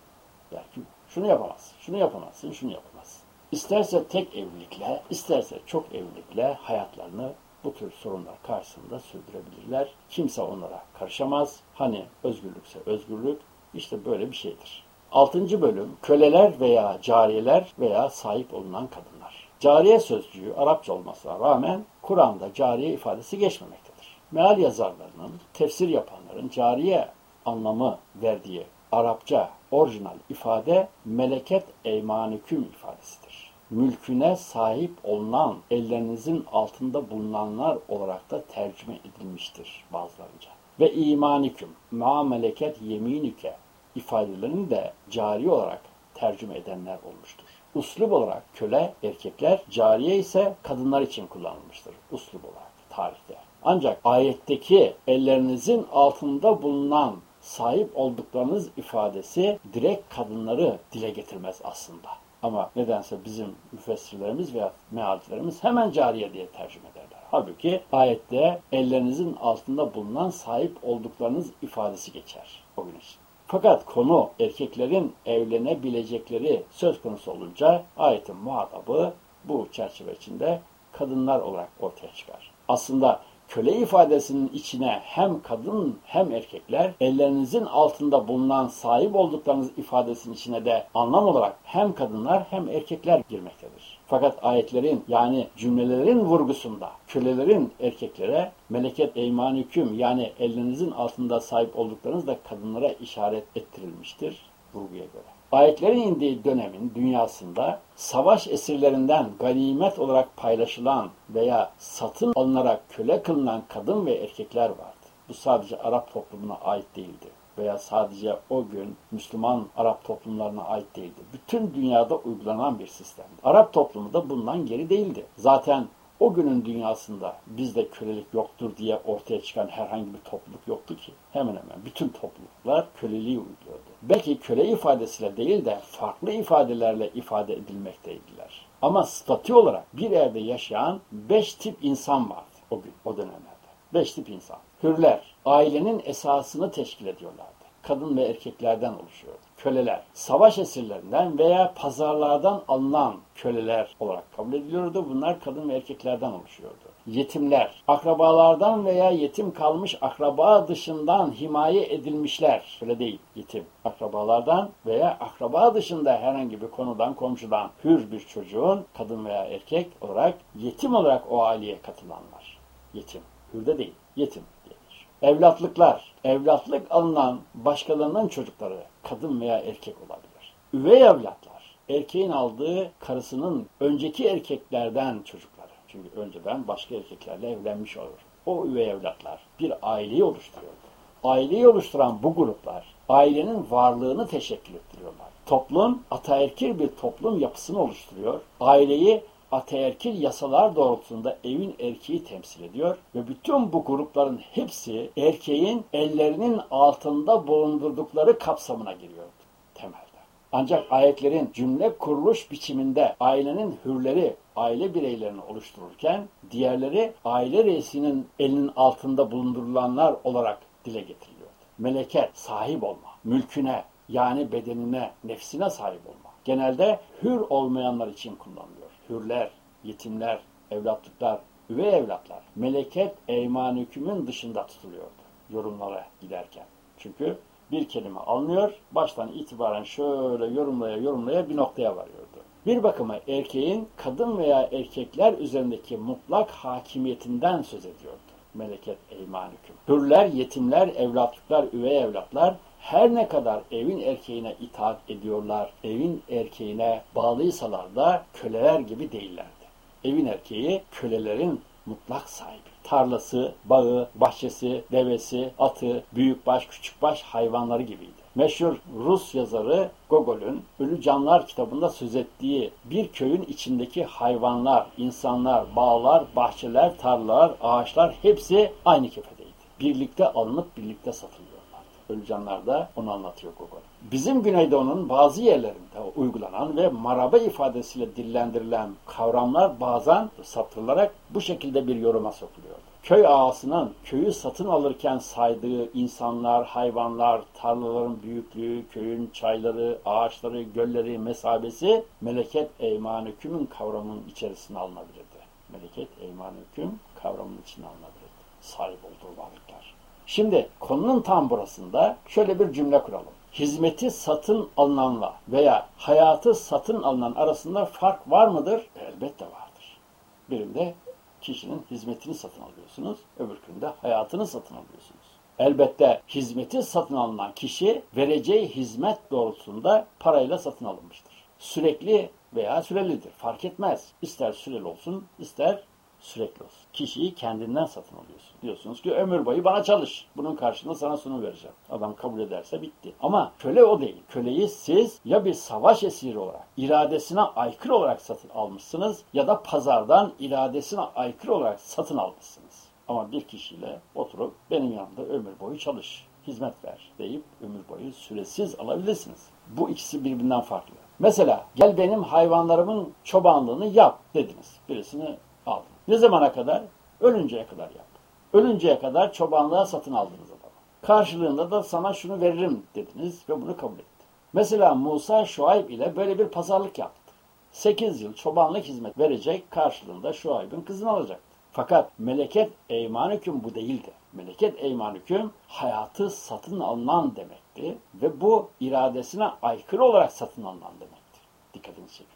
Belki şunu yapamazsın, şunu yapamazsın, şunu yapamazsın. İsterse tek evlilikle, isterse çok evlilikle hayatlarını bu tür sorunlar karşısında sürdürebilirler. Kimse onlara karışamaz. Hani özgürlükse özgürlük, işte böyle bir şeydir. Altıncı bölüm, köleler veya cariyeler veya sahip olunan kadınlar. Cariye sözcüğü Arapça olmasına rağmen Kur'an'da cariye ifadesi geçmemektedir. Meal yazarlarının, tefsir yapanların cariye anlamı verdiği Arapça orijinal ifade meleket eymaniküm ifadesidir. Mülküne sahip olunan ellerinizin altında bulunanlar olarak da tercüme edilmiştir bazılarınca. Ve imaniküm, ma meleket yeminike ifadelerini de cari olarak tercüme edenler olmuştur. Uslub olarak köle erkekler, cariye ise kadınlar için kullanılmıştır. Uslub olarak tarihte. Ancak ayetteki ellerinizin altında bulunan sahip olduklarınız ifadesi direkt kadınları dile getirmez aslında. Ama nedense bizim müfessirlerimiz veya mealcilerimiz hemen cariye diye tercüme ederler. Halbuki ayette ellerinizin altında bulunan sahip olduklarınız ifadesi geçer o gün için. Fakat konu erkeklerin evlenebilecekleri söz konusu olunca ayetin muhatabı bu çerçeve içinde kadınlar olarak ortaya çıkar. Aslında köle ifadesinin içine hem kadın hem erkekler ellerinizin altında bulunan sahip olduklarınız ifadesinin içine de anlam olarak hem kadınlar hem erkekler girmektedir. Fakat ayetlerin yani cümlelerin vurgusunda kölelerin erkeklere meleket eymanüküm yani ellerinizin altında sahip olduklarınız da kadınlara işaret ettirilmiştir vurguya göre. Ayetlerin indiği dönemin dünyasında savaş esirlerinden ganimet olarak paylaşılan veya satın alınarak köle kılınan kadın ve erkekler vardı. Bu sadece Arap toplumuna ait değildi veya sadece o gün Müslüman Arap toplumlarına ait değildi. Bütün dünyada uygulanan bir sistemdi. Arap toplumu da bundan geri değildi. Zaten o günün dünyasında bizde kölelik yoktur diye ortaya çıkan herhangi bir topluluk yoktu ki. Hemen hemen bütün topluluklar köleliği uyguluyordu. Belki köle ifadesiyle değil de farklı ifadelerle ifade edilmekteydiler. Ama statü olarak bir evde yaşayan beş tip insan vardı o gün, o dönemlerde. Beş tip insan. Hürler, ailenin esasını teşkil ediyorlardı. Kadın ve erkeklerden oluşuyordu köleler, savaş esirlerinden veya pazarlardan alınan köleler olarak kabul ediliyordu. Bunlar kadın ve erkeklerden oluşuyordu. Yetimler, akrabalardan veya yetim kalmış akraba dışından himaye edilmişler. Öyle değil, yetim. Akrabalardan veya akraba dışında herhangi bir konudan, komşudan hür bir çocuğun kadın veya erkek olarak yetim olarak o aileye katılanlar. Yetim. Hürde değil, yetim. Evlatlıklar, evlatlık alınan başkalarının çocukları kadın veya erkek olabilir. Üvey evlatlar, erkeğin aldığı karısının önceki erkeklerden çocukları. Çünkü önceden başka erkeklerle evlenmiş olur. O üvey evlatlar bir aileyi oluşturuyordu. Aileyi oluşturan bu gruplar ailenin varlığını teşekkür ettiriyorlar. Toplum ataerkil bir toplum yapısını oluşturuyor. Aileyi ataerkil yasalar doğrultusunda evin erkeği temsil ediyor ve bütün bu grupların hepsi erkeğin ellerinin altında bulundurdukları kapsamına giriyor temelde. Ancak ayetlerin cümle kuruluş biçiminde ailenin hürleri, aile bireylerini oluştururken diğerleri aile reisinin elinin altında bulundurulanlar olarak dile getiriliyor. Meleket, sahip olma, mülküne yani bedenine, nefsine sahip olma. Genelde hür olmayanlar için kullanılıyor hürler, yetimler, evlatlıklar, üvey evlatlar meleket eyman hükmün dışında tutuluyordu yorumlara giderken. Çünkü bir kelime alınıyor, baştan itibaren şöyle yorumlaya yorumlaya bir noktaya varıyordu. Bir bakıma erkeğin kadın veya erkekler üzerindeki mutlak hakimiyetinden söz ediyordu. Meleket eyman. Hürler, yetimler, evlatlıklar, üvey evlatlar her ne kadar evin erkeğine itaat ediyorlar, evin erkeğine bağlıysalar da köleler gibi değillerdi. Evin erkeği kölelerin mutlak sahibi. Tarlası, bağı, bahçesi, devesi, atı, büyükbaş, küçükbaş hayvanları gibiydi. Meşhur Rus yazarı Gogol'ün Ölü Canlar kitabında söz ettiği bir köyün içindeki hayvanlar, insanlar, bağlar, bahçeler, tarlalar, ağaçlar hepsi aynı kefedeydi. Birlikte alınıp birlikte satılıyor. Ölücanlar da onu anlatıyor Gogol. Bizim Güneydoğu'nun bazı yerlerinde uygulanan ve maraba ifadesiyle dillendirilen kavramlar bazen saptırılarak bu şekilde bir yoruma sokuluyor. Köy ağasının köyü satın alırken saydığı insanlar, hayvanlar, tarlaların büyüklüğü, köyün çayları, ağaçları, gölleri, mesabesi meleket eyman hükümün kavramının içerisine alınabilirdi. Meleket eyman hüküm kavramının içine alınabilirdi. Sahip olduğu varlıklar. Şimdi konunun tam burasında şöyle bir cümle kuralım. Hizmeti satın alınanla veya hayatı satın alınan arasında fark var mıdır? Elbette vardır. Birinde kişinin hizmetini satın alıyorsunuz, öbürkünde hayatını satın alıyorsunuz. Elbette hizmeti satın alınan kişi vereceği hizmet doğrultusunda parayla satın alınmıştır. Sürekli veya sürelidir. Fark etmez. İster süreli olsun, ister sürekli olsun. Kişiyi kendinden satın alıyorsun. Diyorsunuz ki ömür boyu bana çalış. Bunun karşılığında sana sunum vereceğim. Adam kabul ederse bitti. Ama köle o değil. Köleyi siz ya bir savaş esiri olarak, iradesine aykırı olarak satın almışsınız ya da pazardan iradesine aykırı olarak satın almışsınız. Ama bir kişiyle oturup benim yanımda ömür boyu çalış, hizmet ver deyip ömür boyu süresiz alabilirsiniz. Bu ikisi birbirinden farklı. Mesela gel benim hayvanlarımın çobanlığını yap dediniz. Birisini. Ne zamana kadar? Ölünceye kadar yap. Ölünceye kadar çobanlığa satın aldınız adamı. Karşılığında da sana şunu veririm dediniz ve bunu kabul etti. Mesela Musa Şuayb ile böyle bir pazarlık yaptı. 8 yıl çobanlık hizmet verecek karşılığında Şuayb'ın kızını alacaktı. Fakat meleket eyman hüküm bu değildi. Meleket eyman hüküm hayatı satın alınan demekti ve bu iradesine aykırı olarak satın alınan demekti. Dikkatinizi çekiyor.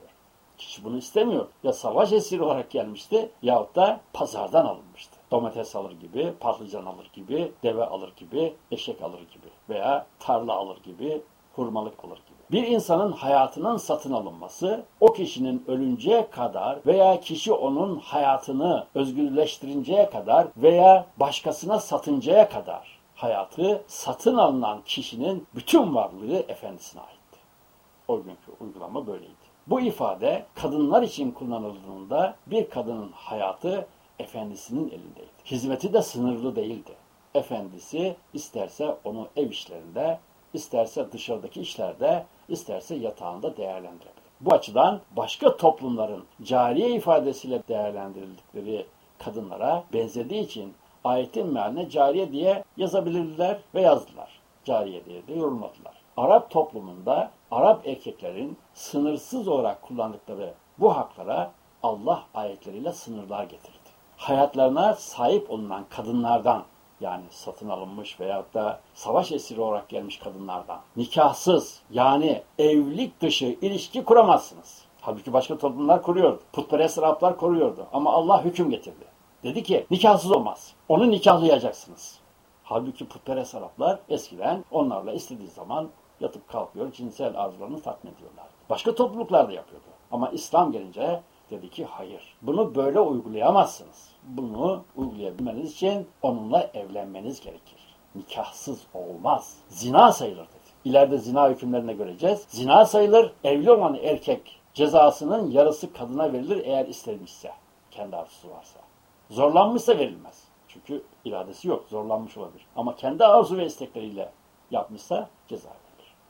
Kişi bunu istemiyor. Ya savaş esiri olarak gelmişti yahut da pazardan alınmıştı. Domates alır gibi, patlıcan alır gibi, deve alır gibi, eşek alır gibi veya tarla alır gibi, hurmalık alır gibi. Bir insanın hayatının satın alınması, o kişinin ölünceye kadar veya kişi onun hayatını özgürleştirinceye kadar veya başkasına satıncaya kadar hayatı satın alınan kişinin bütün varlığı efendisine aitti. O günkü uygulama böyleydi. Bu ifade kadınlar için kullanıldığında bir kadının hayatı efendisinin elindeydi. Hizmeti de sınırlı değildi. Efendisi isterse onu ev işlerinde, isterse dışarıdaki işlerde, isterse yatağında değerlendirebilir. Bu açıdan başka toplumların cariye ifadesiyle değerlendirildikleri kadınlara benzediği için ayetin mealine cariye diye yazabilirler ve yazdılar. Cariye diye de yorumladılar. Arap toplumunda Arap erkeklerin sınırsız olarak kullandıkları bu haklara Allah ayetleriyle sınırlar getirdi. Hayatlarına sahip olunan kadınlardan yani satın alınmış veyahut da savaş esiri olarak gelmiş kadınlardan nikahsız yani evlilik dışı ilişki kuramazsınız. Halbuki başka toplumlar kuruyordu. Putperest Araplar koruyordu. Ama Allah hüküm getirdi. Dedi ki nikahsız olmaz. Onu nikahlayacaksınız. Halbuki putperest Araplar eskiden onlarla istediği zaman yatıp kalkıyor, cinsel arzularını tatmin ediyorlar. Başka topluluklar da yapıyordu. Ama İslam gelince dedi ki hayır. Bunu böyle uygulayamazsınız. Bunu uygulayabilmeniz için onunla evlenmeniz gerekir. Nikahsız olmaz. Zina sayılır dedi. İleride zina hükümlerine göreceğiz. Zina sayılır. Evli olan erkek cezasının yarısı kadına verilir eğer istemişse. Kendi arzusu varsa. Zorlanmışsa verilmez. Çünkü iradesi yok. Zorlanmış olabilir. Ama kendi arzu ve istekleriyle yapmışsa ceza.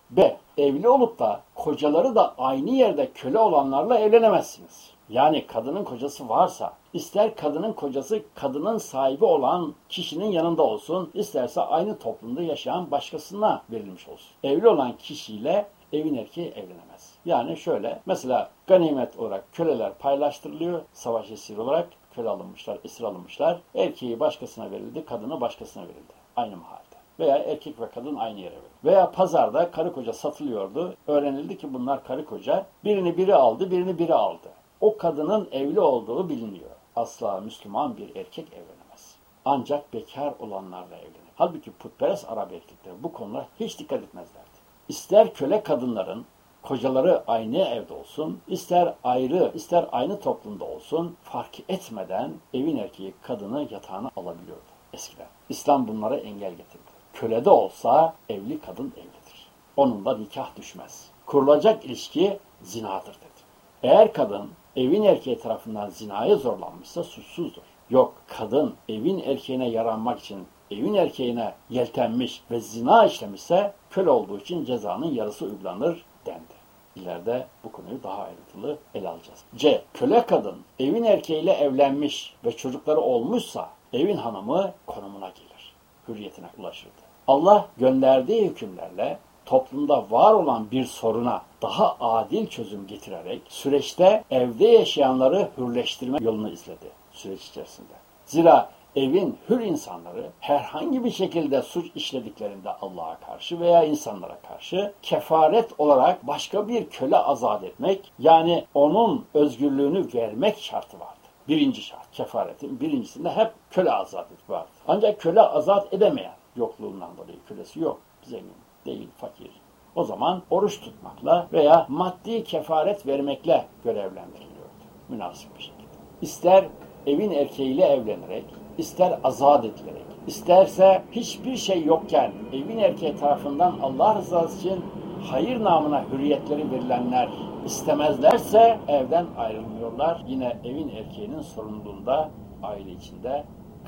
B. Evli olup da kocaları da aynı yerde köle olanlarla evlenemezsiniz. Yani kadının kocası varsa, ister kadının kocası kadının sahibi olan kişinin yanında olsun, isterse aynı toplumda yaşayan başkasına verilmiş olsun. Evli olan kişiyle evin erkeği evlenemez. Yani şöyle, mesela ganimet olarak köleler paylaştırılıyor, savaş esiri olarak köle alınmışlar, esir alınmışlar. Erkeği başkasına verildi, kadını başkasına verildi. Aynı mahalde. Veya erkek ve kadın aynı yere verildi. Veya pazarda karı koca satılıyordu. Öğrenildi ki bunlar karı koca. Birini biri aldı, birini biri aldı. O kadının evli olduğu biliniyor. Asla Müslüman bir erkek evlenemez. Ancak bekar olanlarla evlenir. Halbuki putperest Arap erkekleri bu konulara hiç dikkat etmezlerdi. İster köle kadınların kocaları aynı evde olsun, ister ayrı, ister aynı toplumda olsun fark etmeden evin erkeği kadını yatağına alabiliyordu eskiden. İslam bunlara engel getirdi. Köle de olsa evli kadın evlidir. Onunla nikah düşmez. Kurulacak ilişki zinadır dedi. Eğer kadın evin erkeği tarafından zinaya zorlanmışsa suçsuzdur. Yok, kadın evin erkeğine yaranmak için evin erkeğine yeltenmiş ve zina işlemişse köle olduğu için cezanın yarısı uygulanır dendi. İleride bu konuyu daha ayrıntılı ele alacağız. C. Köle kadın evin erkeğiyle evlenmiş ve çocukları olmuşsa evin hanımı konumuna gelir. Hürriyetine ulaşırdı. Allah gönderdiği hükümlerle toplumda var olan bir soruna daha adil çözüm getirerek süreçte evde yaşayanları hürleştirme yolunu izledi süreç içerisinde. Zira evin hür insanları herhangi bir şekilde suç işlediklerinde Allah'a karşı veya insanlara karşı kefaret olarak başka bir köle azat etmek yani onun özgürlüğünü vermek şartı vardı. Birinci şart kefaretin birincisinde hep köle azat etmek vardı. Ancak köle azat edemeyen yokluğundan kölesi yok. Zengin değil, fakir. O zaman oruç tutmakla veya maddi kefaret vermekle görevlendiriliyordu. Münasip bir şekilde. İster evin erkeğiyle evlenerek, ister azat edilerek, isterse hiçbir şey yokken evin erkeği tarafından Allah rızası için hayır namına hürriyetleri verilenler istemezlerse evden ayrılmıyorlar. Yine evin erkeğinin sorumluluğunda aile içinde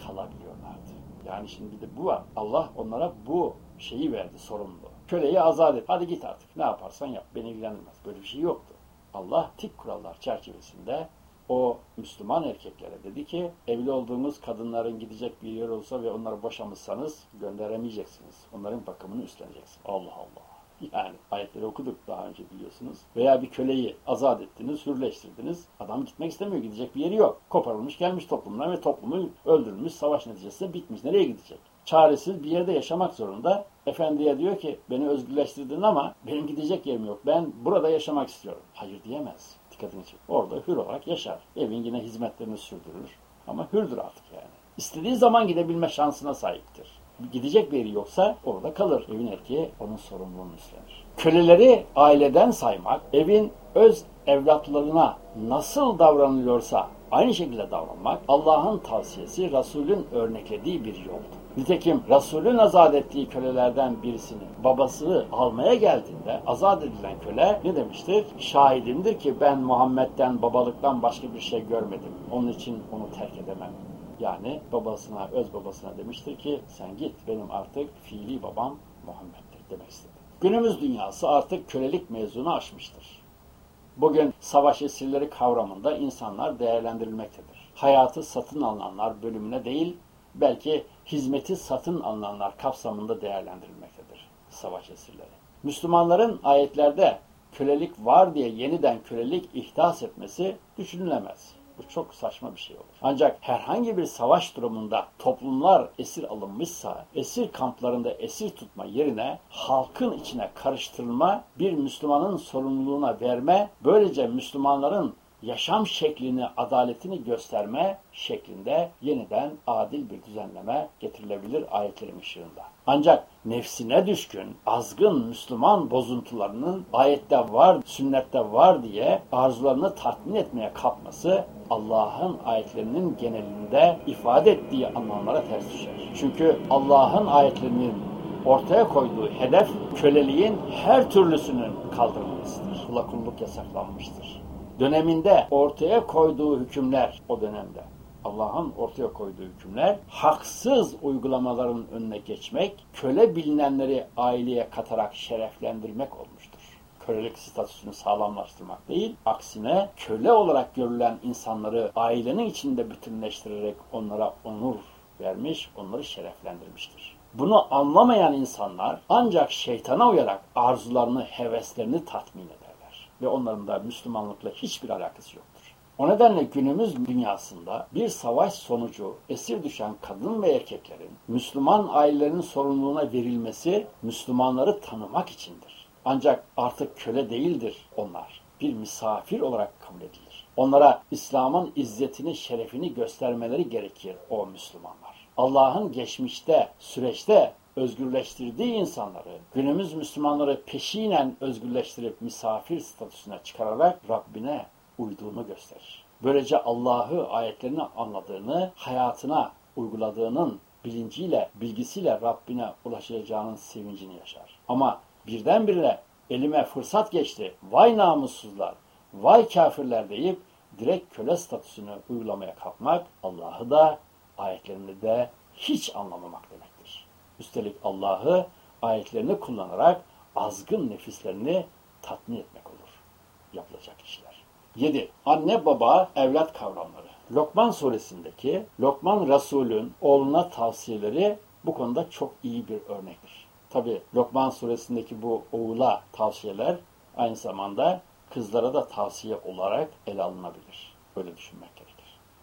kalabiliyorlardı. Yani şimdi bir de bu var. Allah onlara bu şeyi verdi sorumluluğu. Köleyi azat et. Hadi git artık. Ne yaparsan yap. Beni ilgilenmez. Böyle bir şey yoktu. Allah tik kurallar çerçevesinde o Müslüman erkeklere dedi ki evli olduğunuz kadınların gidecek bir yer olsa ve onları boşamışsanız gönderemeyeceksiniz. Onların bakımını üstleneceksiniz. Allah Allah. Yani ayetleri okuduk daha önce biliyorsunuz. Veya bir köleyi azat ettiniz, hürleştirdiniz. Adam gitmek istemiyor, gidecek bir yeri yok. Koparılmış gelmiş toplumdan ve toplumu öldürülmüş, savaş neticesinde bitmiş. Nereye gidecek? Çaresiz bir yerde yaşamak zorunda. Efendiye diyor ki beni özgürleştirdin ama benim gidecek yerim yok. Ben burada yaşamak istiyorum. Hayır diyemez. Dikkatini çek. Orada hür olarak yaşar. Evin yine hizmetlerini sürdürür. Ama hürdür artık yani. İstediği zaman gidebilme şansına sahiptir. Gidecek bir yeri yoksa orada kalır. Evin erkeği onun sorumluluğunu üstlenir. Köleleri aileden saymak, evin öz evlatlarına nasıl davranılıyorsa aynı şekilde davranmak Allah'ın tavsiyesi, Resul'ün örneklediği bir yoldu. Nitekim Resul'ün azat ettiği kölelerden birisini babası almaya geldiğinde azat edilen köle ne demiştir? Şahidimdir ki ben Muhammed'den babalıktan başka bir şey görmedim. Onun için onu terk edemem. Yani babasına, öz babasına demiştir ki sen git benim artık fiili babam Muhammed'dir demek istedi. Günümüz dünyası artık kölelik mezunu aşmıştır. Bugün savaş esirleri kavramında insanlar değerlendirilmektedir. Hayatı satın alınanlar bölümüne değil, belki hizmeti satın alınanlar kapsamında değerlendirilmektedir savaş esirleri. Müslümanların ayetlerde kölelik var diye yeniden kölelik ihdas etmesi düşünülemez. Bu çok saçma bir şey olur. Ancak herhangi bir savaş durumunda toplumlar esir alınmışsa, esir kamplarında esir tutma yerine halkın içine karıştırılma, bir Müslümanın sorumluluğuna verme, böylece Müslümanların yaşam şeklini, adaletini gösterme şeklinde yeniden adil bir düzenleme getirilebilir ayetlerin ışığında. Ancak nefsine düşkün, azgın Müslüman bozuntularının ayette var, sünnette var diye arzularını tatmin etmeye kalkması Allah'ın ayetlerinin genelinde ifade ettiği anlamlara ters düşer. Çünkü Allah'ın ayetlerinin ortaya koyduğu hedef köleliğin her türlüsünün kaldırılmasıdır. Kula kulluk yasaklanmıştır döneminde ortaya koyduğu hükümler o dönemde Allah'ın ortaya koyduğu hükümler haksız uygulamaların önüne geçmek, köle bilinenleri aileye katarak şereflendirmek olmuştur. Kölelik statüsünü sağlamlaştırmak değil, aksine köle olarak görülen insanları ailenin içinde bütünleştirerek onlara onur vermiş, onları şereflendirmiştir. Bunu anlamayan insanlar ancak şeytana uyarak arzularını, heveslerini tatmin eder ve onların da Müslümanlıkla hiçbir alakası yoktur. O nedenle günümüz dünyasında bir savaş sonucu esir düşen kadın ve erkeklerin Müslüman ailelerin sorumluluğuna verilmesi Müslümanları tanımak içindir. Ancak artık köle değildir onlar. Bir misafir olarak kabul edilir. Onlara İslam'ın izzetini, şerefini göstermeleri gerekir o Müslümanlar. Allah'ın geçmişte, süreçte özgürleştirdiği insanları, günümüz Müslümanları peşinen özgürleştirip misafir statüsüne çıkararak Rabbine uyduğunu gösterir. Böylece Allah'ı ayetlerini anladığını, hayatına uyguladığının bilinciyle, bilgisiyle Rabbine ulaşacağının sevincini yaşar. Ama birdenbire elime fırsat geçti, vay namussuzlar, vay kafirler deyip direkt köle statüsünü uygulamaya kalkmak Allah'ı da ayetlerini de hiç anlamamak demek. Üstelik Allah'ı ayetlerini kullanarak azgın nefislerini tatmin etmek olur. Yapılacak işler. 7. Anne baba evlat kavramları. Lokman suresindeki Lokman Resul'ün oğluna tavsiyeleri bu konuda çok iyi bir örnektir. Tabi Lokman suresindeki bu oğula tavsiyeler aynı zamanda kızlara da tavsiye olarak ele alınabilir. Böyle düşünmek.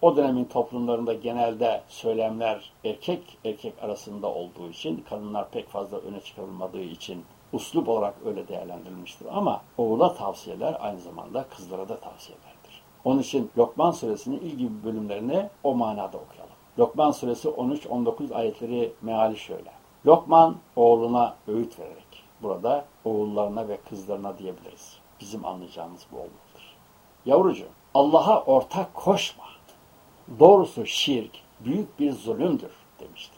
O dönemin toplumlarında genelde söylemler erkek erkek arasında olduğu için, kadınlar pek fazla öne çıkarılmadığı için uslup olarak öyle değerlendirilmiştir. Ama oğula tavsiyeler aynı zamanda kızlara da tavsiyelerdir. Onun için Lokman suresinin ilgili bölümlerini o manada okuyalım. Lokman suresi 13-19 ayetleri meali şöyle. Lokman oğluna öğüt vererek, burada oğullarına ve kızlarına diyebiliriz. Bizim anlayacağımız bu olmalıdır. Yavrucuğum, Allah'a ortak koşma. Doğrusu şirk büyük bir zulümdür demişti.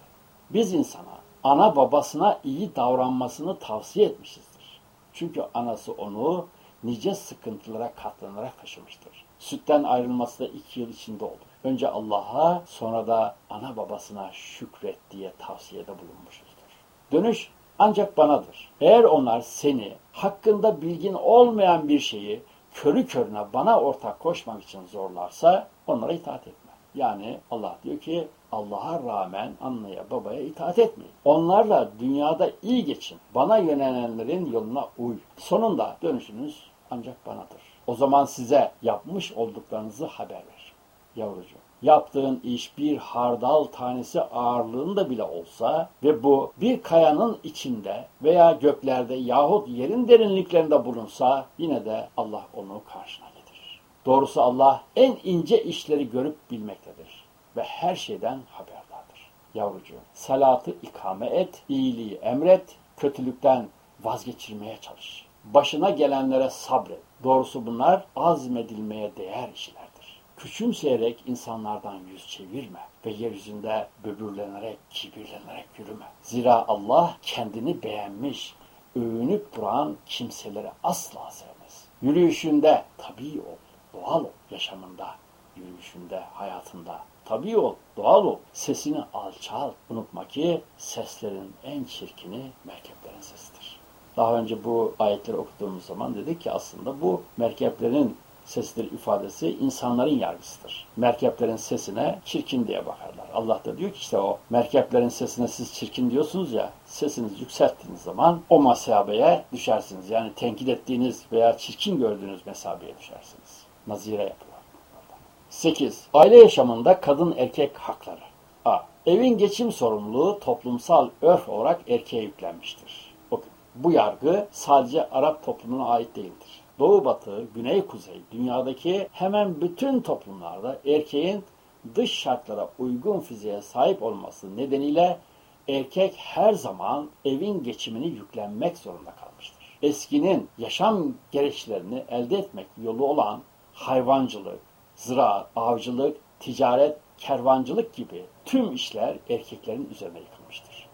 Biz insana ana babasına iyi davranmasını tavsiye etmişizdir. Çünkü anası onu nice sıkıntılara katlanarak taşımıştır. Sütten ayrılması da iki yıl içinde olur. Önce Allah'a sonra da ana babasına şükret diye tavsiyede bulunmuşuzdur. Dönüş ancak banadır. Eğer onlar seni hakkında bilgin olmayan bir şeyi körü körüne bana ortak koşmak için zorlarsa onlara itaat etme. Yani Allah diyor ki Allah'a rağmen anneye babaya itaat etmeyin. Onlarla dünyada iyi geçin. Bana yönelenlerin yoluna uy. Sonunda dönüşünüz ancak banadır. O zaman size yapmış olduklarınızı haber ver. Yavrucuğum. Yaptığın iş bir hardal tanesi ağırlığında bile olsa ve bu bir kayanın içinde veya göklerde yahut yerin derinliklerinde bulunsa yine de Allah onu karşına Doğrusu Allah en ince işleri görüp bilmektedir ve her şeyden haberdardır. yavrucuğum. Salatı ikame et, iyiliği emret, kötülükten vazgeçirmeye çalış. Başına gelenlere sabret. Doğrusu bunlar azmedilmeye değer işlerdir. Küçümseyerek insanlardan yüz çevirme ve yeryüzünde böbürlenerek, kibirlenerek yürüme. Zira Allah kendini beğenmiş, övünüp duran kimseleri asla sevmez. Yürüyüşünde tabii ol, doğal ol yaşamında, yürüyüşünde, hayatında. Tabii ol, doğal ol. Sesini alçalt. Unutma ki seslerin en çirkini merkeplerin sesidir. Daha önce bu ayetleri okuduğumuz zaman dedik ki aslında bu merkeplerin sesleri ifadesi insanların yargısıdır. Merkeplerin sesine çirkin diye bakarlar. Allah da diyor ki işte o merkeplerin sesine siz çirkin diyorsunuz ya sesinizi yükselttiğiniz zaman o mesabeye düşersiniz. Yani tenkit ettiğiniz veya çirkin gördüğünüz mesabeye düşersiniz. Nazire yapıyor. 8. Aile yaşamında kadın erkek hakları. A. Evin geçim sorumluluğu toplumsal örf olarak erkeğe yüklenmiştir. Bakın bu yargı sadece Arap toplumuna ait değildir. Doğu batı, güney kuzey, dünyadaki hemen bütün toplumlarda erkeğin dış şartlara uygun fiziğe sahip olması nedeniyle erkek her zaman evin geçimini yüklenmek zorunda kalmıştır. Eskinin yaşam gereçlerini elde etmek yolu olan hayvancılık, ziraat, avcılık, ticaret, kervancılık gibi tüm işler erkeklerin üzerine yıkılmıştır.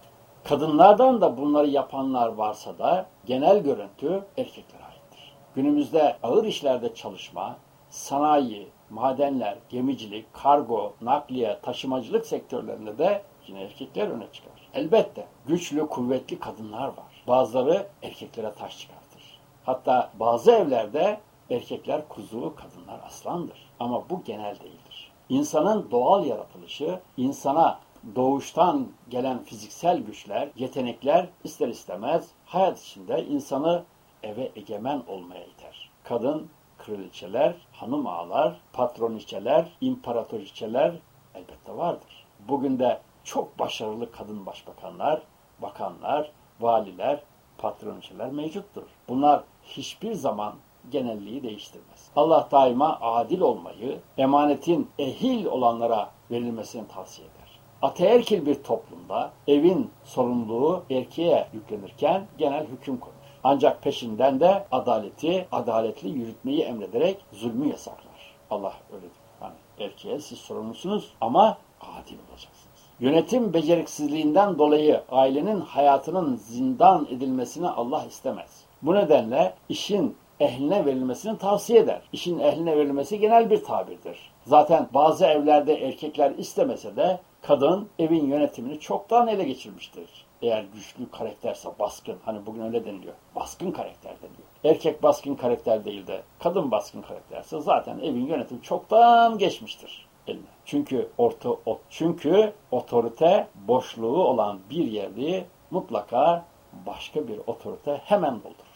Kadınlardan da bunları yapanlar varsa da genel görüntü erkeklere aittir. Günümüzde ağır işlerde çalışma, sanayi, madenler, gemicilik, kargo, nakliye, taşımacılık sektörlerinde de yine erkekler öne çıkar. Elbette güçlü, kuvvetli kadınlar var. Bazıları erkeklere taş çıkartır. Hatta bazı evlerde erkekler kuzu, kadınlar aslandır. Ama bu genel değildir. İnsanın doğal yaratılışı, insana doğuştan gelen fiziksel güçler, yetenekler ister istemez hayat içinde insanı eve egemen olmaya iter. Kadın, kraliçeler, hanım ağalar, patroniçeler, imparatoriçeler elbette vardır. Bugün de çok başarılı kadın başbakanlar, bakanlar, valiler, patroniçeler mevcuttur. Bunlar hiçbir zaman genelliği değiştirmez. Allah daima adil olmayı, emanetin ehil olanlara verilmesini tavsiye eder. Ataerkil bir toplumda evin sorumluluğu erkeğe yüklenirken genel hüküm konur. Ancak peşinden de adaleti, adaletli yürütmeyi emrederek zulmü yasaklar. Allah öyle diyor. Yani erkeğe siz sorumlusunuz ama adil olacaksınız. Yönetim beceriksizliğinden dolayı ailenin hayatının zindan edilmesini Allah istemez. Bu nedenle işin ehline verilmesini tavsiye eder. İşin ehline verilmesi genel bir tabirdir. Zaten bazı evlerde erkekler istemese de kadın evin yönetimini çoktan ele geçirmiştir. Eğer güçlü karakterse baskın, hani bugün öyle deniliyor. Baskın karakter deniliyor. Erkek baskın karakter değil de kadın baskın karakterse zaten evin yönetimi çoktan geçmiştir eline. Çünkü orta, o, çünkü otorite boşluğu olan bir yeri mutlaka başka bir otorite hemen doldurur.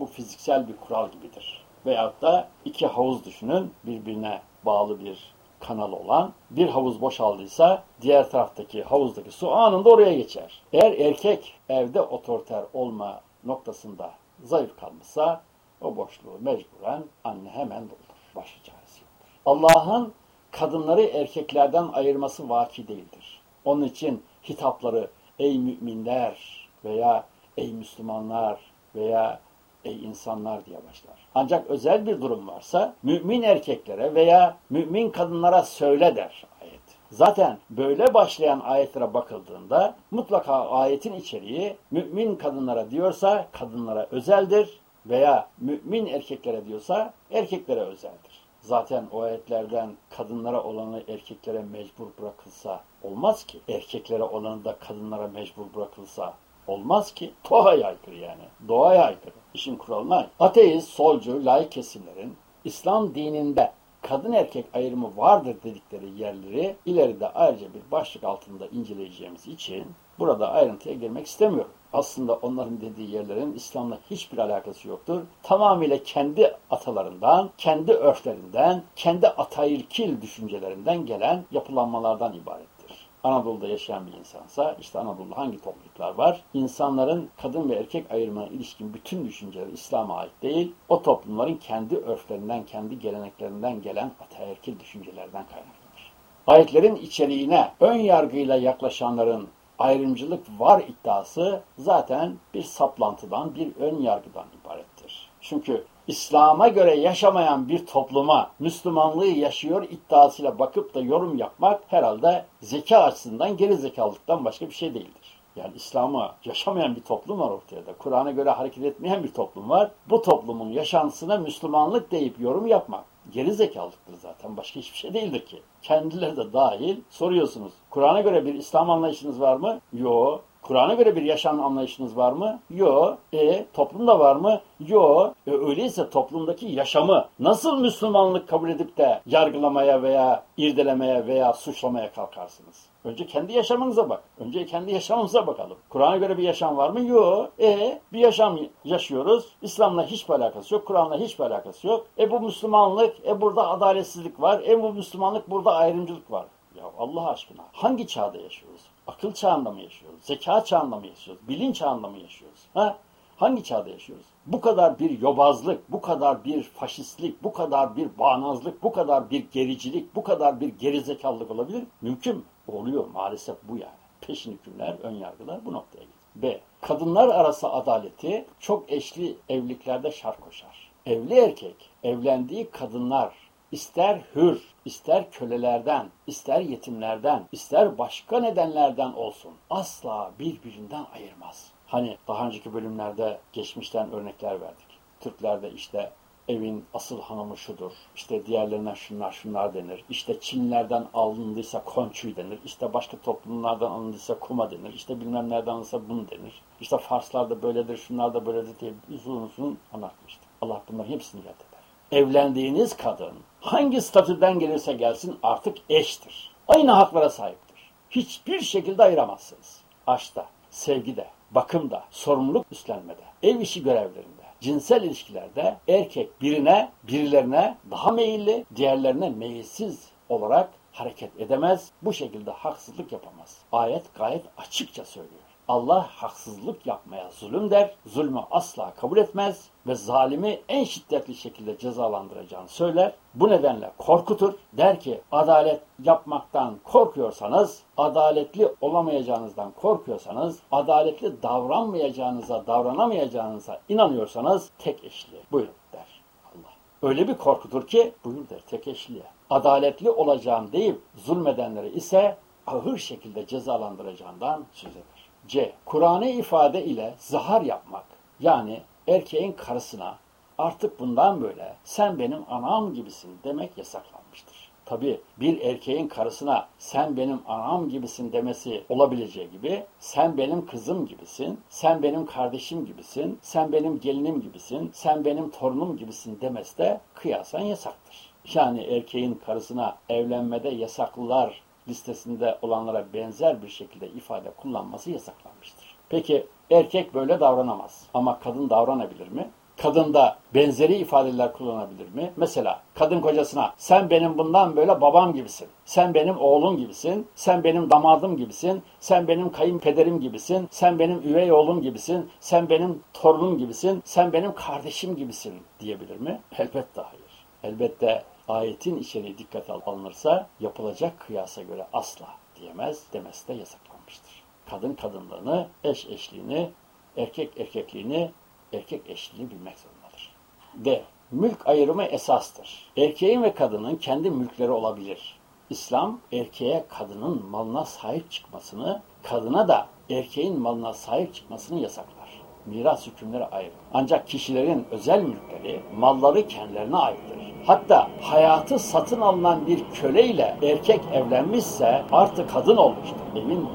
Bu fiziksel bir kural gibidir. Veyahut da iki havuz düşünün birbirine bağlı bir kanal olan bir havuz boşaldıysa diğer taraftaki havuzdaki su anında oraya geçer. Eğer erkek evde otoriter olma noktasında zayıf kalmışsa o boşluğu mecburen anne hemen doldurur. Başka çaresi. Allah'ın kadınları erkeklerden ayırması vaki değildir. Onun için hitapları ey müminler veya ey Müslümanlar veya ey insanlar diye başlar. Ancak özel bir durum varsa mümin erkeklere veya mümin kadınlara söyle der ayet. Zaten böyle başlayan ayetlere bakıldığında mutlaka ayetin içeriği mümin kadınlara diyorsa kadınlara özeldir veya mümin erkeklere diyorsa erkeklere özeldir. Zaten o ayetlerden kadınlara olanı erkeklere mecbur bırakılsa olmaz ki. Erkeklere olanı da kadınlara mecbur bırakılsa Olmaz ki. Doğaya aykırı yani. Doğaya aykırı. İşin kuralına Ateist, solcu, laik kesimlerin İslam dininde kadın erkek ayrımı vardır dedikleri yerleri ileride ayrıca bir başlık altında inceleyeceğimiz için burada ayrıntıya girmek istemiyorum. Aslında onların dediği yerlerin İslam'la hiçbir alakası yoktur. Tamamıyla kendi atalarından, kendi örflerinden, kendi atayrkil düşüncelerinden gelen yapılanmalardan ibaret. Anadolu'da yaşayan bir insansa, işte Anadolu'da hangi topluluklar var? İnsanların kadın ve erkek ayrımına ilişkin bütün düşünceler İslam'a ait değil, o toplumların kendi örflerinden, kendi geleneklerinden gelen ataerkil düşüncelerden kaynaklanır. Ayetlerin içeriğine ön yargıyla yaklaşanların ayrımcılık var iddiası zaten bir saplantıdan, bir ön yargıdan ibarettir. Çünkü İslam'a göre yaşamayan bir topluma Müslümanlığı yaşıyor iddiasıyla bakıp da yorum yapmak herhalde zeka açısından geri zekalıktan başka bir şey değildir. Yani İslam'ı yaşamayan bir toplum var ortaya da. Kur'an'a göre hareket etmeyen bir toplum var. Bu toplumun yaşantısına Müslümanlık deyip yorum yapmak geri zekalıktır zaten. Başka hiçbir şey değildir ki. Kendileri de dahil soruyorsunuz. Kur'an'a göre bir İslam anlayışınız var mı? Yok. Kur'an'a göre bir yaşam anlayışınız var mı? Yok. E toplumda var mı? Yok. E, öyleyse toplumdaki yaşamı nasıl Müslümanlık kabul edip de yargılamaya veya irdelemeye veya suçlamaya kalkarsınız? Önce kendi yaşamınıza bak. Önce kendi yaşamımıza bakalım. Kur'an'a göre bir yaşam var mı? Yok. E bir yaşam yaşıyoruz. İslam'la hiçbir alakası yok. Kur'an'la hiçbir alakası yok. E bu Müslümanlık, e burada adaletsizlik var. E bu Müslümanlık burada ayrımcılık var. Ya Allah aşkına hangi çağda yaşıyoruz? Akıl çağında mı yaşıyoruz? Zeka çağında mı yaşıyoruz? Bilinç çağında mı yaşıyoruz? Ha? Hangi çağda yaşıyoruz? Bu kadar bir yobazlık, bu kadar bir faşistlik, bu kadar bir bağnazlık, bu kadar bir gericilik, bu kadar bir gerizekalılık olabilir Mümkün mü? Oluyor maalesef bu yani. Peşin hükümler, ön yargılar bu noktaya gidiyor. B. Kadınlar arası adaleti çok eşli evliliklerde şart koşar. Evli erkek, evlendiği kadınlar ister hür, ister kölelerden, ister yetimlerden, ister başka nedenlerden olsun asla birbirinden ayırmaz. Hani daha önceki bölümlerde geçmişten örnekler verdik. Türklerde işte evin asıl hanımı şudur. İşte diğerlerine şunlar şunlar denir. İşte Çinlerden alındıysa konçuy denir. İşte başka toplumlardan alındıysa kuma denir. İşte bilmem nereden alınsa bunu denir. İşte Farslar da böyledir, şunlar da böyledir diye uzun uzun anlatmıştı. Allah bunların hepsini reddeder. Evlendiğiniz kadın hangi statüden gelirse gelsin artık eştir. Aynı haklara sahiptir. Hiçbir şekilde ayıramazsınız. Aşkta, sevgide, bakımda, sorumluluk üstlenmede, ev işi görevlerinde, cinsel ilişkilerde erkek birine, birilerine daha meyilli, diğerlerine meyilsiz olarak hareket edemez. Bu şekilde haksızlık yapamaz. Ayet gayet açıkça söylüyor. Allah haksızlık yapmaya zulüm der, zulmü asla kabul etmez ve zalimi en şiddetli şekilde cezalandıracağını söyler. Bu nedenle korkutur. Der ki adalet yapmaktan korkuyorsanız, adaletli olamayacağınızdan korkuyorsanız, adaletli davranmayacağınıza, davranamayacağınıza inanıyorsanız tek eşli. Buyurun der Allah. Öyle bir korkutur ki buyur der tek eşliğe. Adaletli olacağım deyip zulmedenleri ise ağır şekilde cezalandıracağından söz eder. C. Kur'an'ı ifade ile zahar yapmak yani erkeğin karısına artık bundan böyle sen benim anam gibisin demek yasaklanmıştır. Tabi bir erkeğin karısına sen benim anam gibisin demesi olabileceği gibi sen benim kızım gibisin, sen benim kardeşim gibisin, sen benim gelinim gibisin, sen benim torunum gibisin demesi de kıyasen yasaktır. Yani erkeğin karısına evlenmede yasaklılar listesinde olanlara benzer bir şekilde ifade kullanması yasaklanmıştır. Peki erkek böyle davranamaz ama kadın davranabilir mi? Kadın da benzeri ifadeler kullanabilir mi? Mesela kadın kocasına sen benim bundan böyle babam gibisin. Sen benim oğlum gibisin. Sen benim damadım gibisin. Sen benim kayınpederim gibisin. Sen benim üvey oğlum gibisin. Sen benim torunum gibisin. Sen benim kardeşim gibisin diyebilir mi? Elbette hayır. Elbette ayetin içeriği dikkate alınırsa yapılacak kıyasa göre asla diyemez demesi de yasaklanmıştır. Kadın kadınlığını, eş eşliğini, erkek erkekliğini, erkek eşliğini bilmek zorundadır. D. Mülk ayrımı esastır. Erkeğin ve kadının kendi mülkleri olabilir. İslam erkeğe kadının malına sahip çıkmasını, kadına da erkeğin malına sahip çıkmasını yasaklar. Miras hükümleri ayrı. Ancak kişilerin özel mülkleri, malları kendilerine aittir. Hatta hayatı satın alınan bir köleyle erkek evlenmişse artık kadın olmuştur. Evin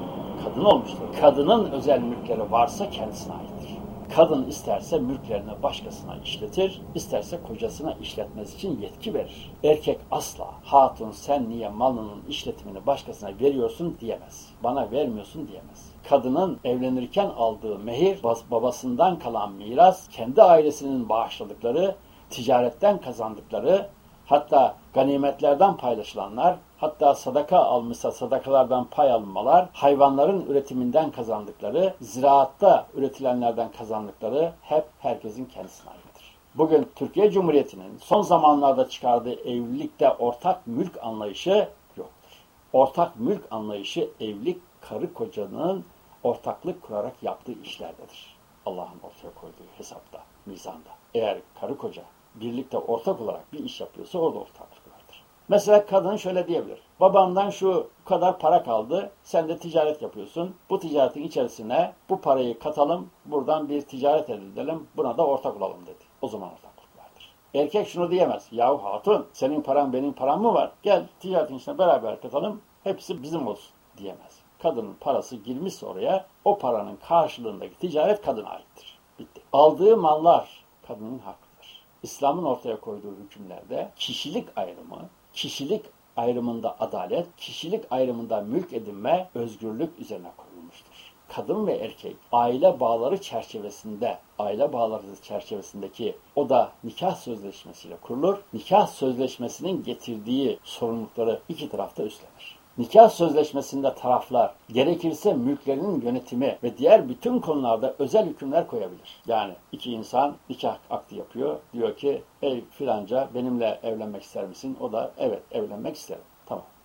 kadın olmuştur. Kadının özel mülkleri varsa kendisine aittir. Kadın isterse mülklerini başkasına işletir, isterse kocasına işletmesi için yetki verir. Erkek asla hatun sen niye malının işletimini başkasına veriyorsun diyemez. Bana vermiyorsun diyemez. Kadının evlenirken aldığı mehir, babasından kalan miras, kendi ailesinin bağışladıkları ticaretten kazandıkları, hatta ganimetlerden paylaşılanlar, hatta sadaka almışsa sadakalardan pay alınmalar, hayvanların üretiminden kazandıkları, ziraatta üretilenlerden kazandıkları hep herkesin kendisine aittir. Bugün Türkiye Cumhuriyeti'nin son zamanlarda çıkardığı evlilikte ortak mülk anlayışı yoktur. Ortak mülk anlayışı evlilik karı kocanın ortaklık kurarak yaptığı işlerdedir. Allah'ın ortaya koyduğu hesapta, mizanda. Eğer karı koca birlikte ortak olarak bir iş yapıyorsa orada ortaklık vardır. Mesela kadın şöyle diyebilir. Babamdan şu kadar para kaldı. Sen de ticaret yapıyorsun. Bu ticaretin içerisine bu parayı katalım. Buradan bir ticaret edelim. Buna da ortak olalım dedi. O zaman ortaklık vardır. Erkek şunu diyemez. Yahu hatun senin paran benim param mı var? Gel ticaretin içine beraber katalım. Hepsi bizim olsun diyemez. Kadının parası girmişse oraya o paranın karşılığındaki ticaret kadına aittir. Bitti. Aldığı mallar kadının hakkıdır. İslam'ın ortaya koyduğu hükümlerde kişilik ayrımı, kişilik ayrımında adalet, kişilik ayrımında mülk edinme, özgürlük üzerine koyulmuştur. Kadın ve erkek aile bağları çerçevesinde, aile bağları çerçevesindeki o da nikah sözleşmesiyle kurulur. Nikah sözleşmesinin getirdiği sorumlulukları iki tarafta üstlenir. Nikah sözleşmesinde taraflar gerekirse mülklerinin yönetimi ve diğer bütün konularda özel hükümler koyabilir. Yani iki insan nikah akdi yapıyor. Diyor ki ey filanca benimle evlenmek ister misin? O da evet evlenmek isterim.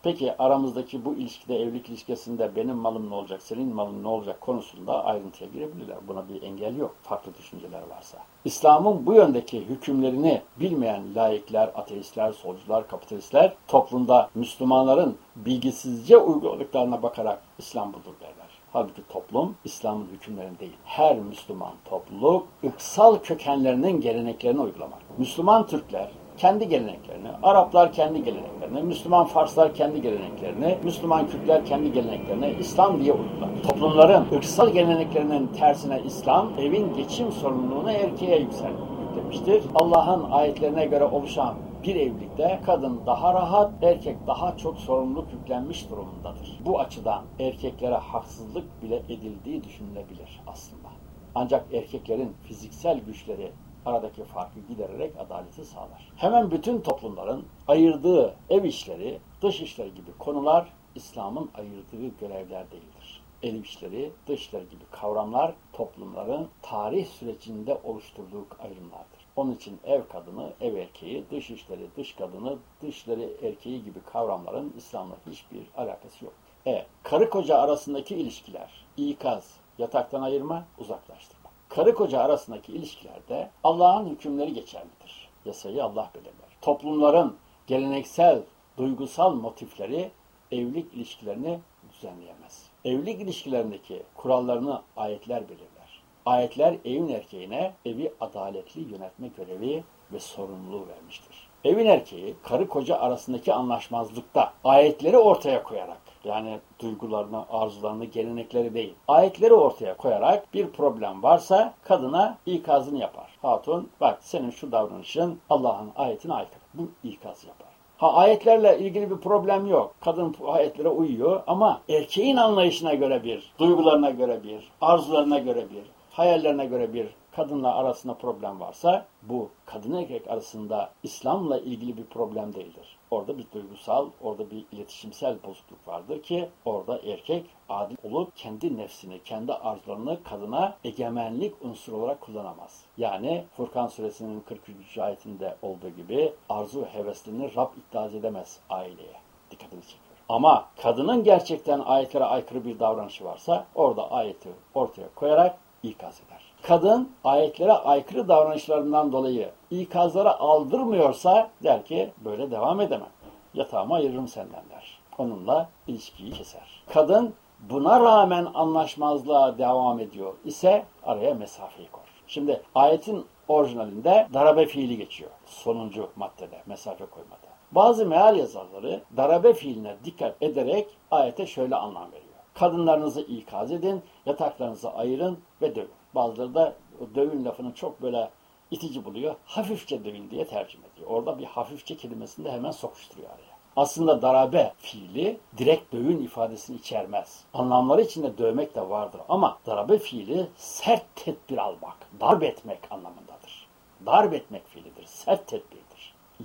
Peki aramızdaki bu ilişkide, evlilik ilişkisinde benim malım ne olacak, senin malın ne olacak konusunda ayrıntıya girebilirler. Buna bir engel yok. Farklı düşünceler varsa. İslam'ın bu yöndeki hükümlerini bilmeyen laikler, ateistler, solcular, kapitalistler toplumda Müslümanların bilgisizce uyguladıklarına bakarak İslam budur derler. Halbuki toplum İslam'ın hükümlerini değil. Her Müslüman topluluk ırksal kökenlerinin geleneklerini uygulamak. Müslüman Türkler kendi geleneklerini, Araplar kendi geleneklerini, Müslüman Farslar kendi geleneklerini, Müslüman Kürtler kendi geleneklerini İslam diye uygular. Toplumların ırksal geleneklerinin tersine İslam, evin geçim sorumluluğunu erkeğe yüksel, yüklemiştir. Allah'ın ayetlerine göre oluşan bir evlilikte kadın daha rahat, erkek daha çok sorumluluk yüklenmiş durumundadır. Bu açıdan erkeklere haksızlık bile edildiği düşünülebilir aslında. Ancak erkeklerin fiziksel güçleri aradaki farkı gidererek adaleti sağlar. Hemen bütün toplumların ayırdığı ev işleri, dış işleri gibi konular İslam'ın ayırdığı görevler değildir. Ev işleri, dış işleri gibi kavramlar toplumların tarih sürecinde oluşturduğu ayrımlardır. Onun için ev kadını, ev erkeği, dış işleri, dış kadını, dışları erkeği gibi kavramların İslam'la hiçbir alakası yok. E, karı koca arasındaki ilişkiler, ikaz, yataktan ayırma, uzaklaştırma karı koca arasındaki ilişkilerde Allah'ın hükümleri geçerlidir. Yasayı Allah belirler. Toplumların geleneksel, duygusal motifleri evlilik ilişkilerini düzenleyemez. Evlilik ilişkilerindeki kurallarını ayetler belirler. Ayetler evin erkeğine evi adaletli yönetme görevi ve sorumluluğu vermiştir. Evin erkeği karı koca arasındaki anlaşmazlıkta ayetleri ortaya koyarak yani duygularını, arzularını, gelenekleri değil. Ayetleri ortaya koyarak bir problem varsa kadına ikazını yapar. Hatun bak senin şu davranışın Allah'ın ayetine aykırı. Bu ikaz yapar. Ha ayetlerle ilgili bir problem yok. Kadın ayetlere uyuyor ama erkeğin anlayışına göre bir, duygularına göre bir, arzularına göre bir, hayallerine göre bir kadınla arasında problem varsa bu kadın erkek arasında İslam'la ilgili bir problem değildir. Orada bir duygusal, orada bir iletişimsel bozukluk vardır ki orada erkek adil olup kendi nefsini, kendi arzularını kadına egemenlik unsuru olarak kullanamaz. Yani Furkan suresinin 43. ayetinde olduğu gibi arzu heveslerini Rab iddia edemez aileye. Dikkatini çekiyor. Ama kadının gerçekten ayetlere aykırı bir davranışı varsa orada ayeti ortaya koyarak ikaz eder kadın ayetlere aykırı davranışlarından dolayı ikazlara aldırmıyorsa der ki böyle devam edemem. Yatağımı ayırırım senden der. Onunla ilişkiyi keser. Kadın buna rağmen anlaşmazlığa devam ediyor ise araya mesafeyi koy. Şimdi ayetin orijinalinde darabe fiili geçiyor. Sonuncu maddede mesafe koymada. Bazı meal yazarları darabe fiiline dikkat ederek ayete şöyle anlam veriyor. Kadınlarınızı ikaz edin, yataklarınızı ayırın ve dövün. Bazıları dövün lafını çok böyle itici buluyor. Hafifçe dövün diye tercüme ediyor. Orada bir hafifçe kelimesini de hemen sokuşturuyor araya. Aslında darabe fiili direkt dövün ifadesini içermez. Anlamları içinde dövmek de vardır ama darabe fiili sert tedbir almak, darp etmek anlamındadır. Darp etmek fiilidir, sert tedbir.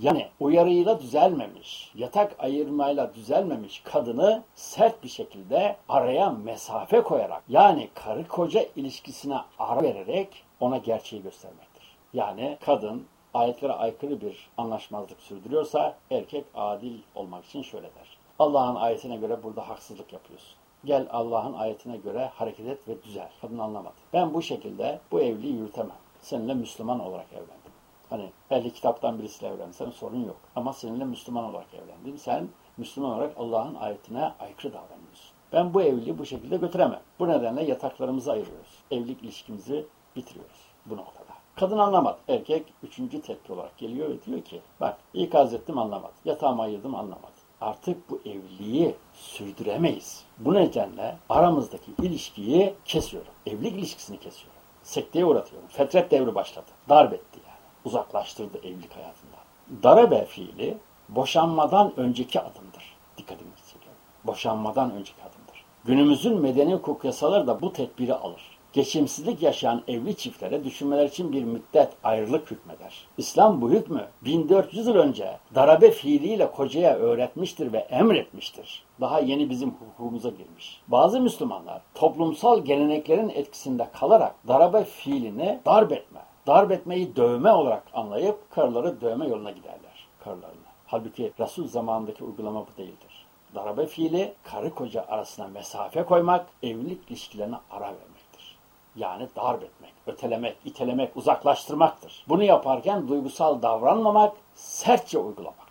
Yani uyarıyla düzelmemiş, yatak ayırmayla düzelmemiş kadını sert bir şekilde araya mesafe koyarak yani karı koca ilişkisine ara vererek ona gerçeği göstermektir. Yani kadın ayetlere aykırı bir anlaşmazlık sürdürüyorsa erkek adil olmak için şöyle der. Allah'ın ayetine göre burada haksızlık yapıyorsun. Gel Allah'ın ayetine göre hareket et ve düzel. Kadın anlamadı. Ben bu şekilde bu evliliği yürütemem. Seninle Müslüman olarak evlendim. Hani ehli kitaptan birisiyle evlensen sorun yok. Ama seninle Müslüman olarak evlendim. Sen Müslüman olarak Allah'ın ayetine aykırı davranıyorsun. Ben bu evliliği bu şekilde götüremem. Bu nedenle yataklarımızı ayırıyoruz. Evlilik ilişkimizi bitiriyoruz bu noktada. Kadın anlamadı. Erkek üçüncü tepki olarak geliyor ve diyor ki bak ikaz ettim anlamadı. Yatağımı ayırdım anlamadı. Artık bu evliliği sürdüremeyiz. Bu nedenle aramızdaki ilişkiyi kesiyorum. Evlilik ilişkisini kesiyorum. Sekteye uğratıyorum. Fetret devri başladı. Darp etti yani. Uzaklaştırdı evlilik hayatından. Darabe fiili boşanmadan önceki adımdır. Dikkatinizi çekiyorum. Boşanmadan önceki adımdır. Günümüzün medeni hukuk yasaları da bu tedbiri alır. Geçimsizlik yaşayan evli çiftlere düşünmeler için bir müddet ayrılık hükmeder. İslam bu hükmü 1400 yıl önce darabe fiiliyle kocaya öğretmiştir ve emretmiştir. Daha yeni bizim hukukumuza girmiş. Bazı Müslümanlar toplumsal geleneklerin etkisinde kalarak darabe fiilini darp etme, darp etmeyi dövme olarak anlayıp karıları dövme yoluna giderler karılarını. Halbuki Resul zamanındaki uygulama bu değildir. Darabe fiili karı koca arasına mesafe koymak, evlilik ilişkilerine ara vermektir. Yani darp etmek, ötelemek, itelemek, uzaklaştırmaktır. Bunu yaparken duygusal davranmamak, sertçe uygulamaktır.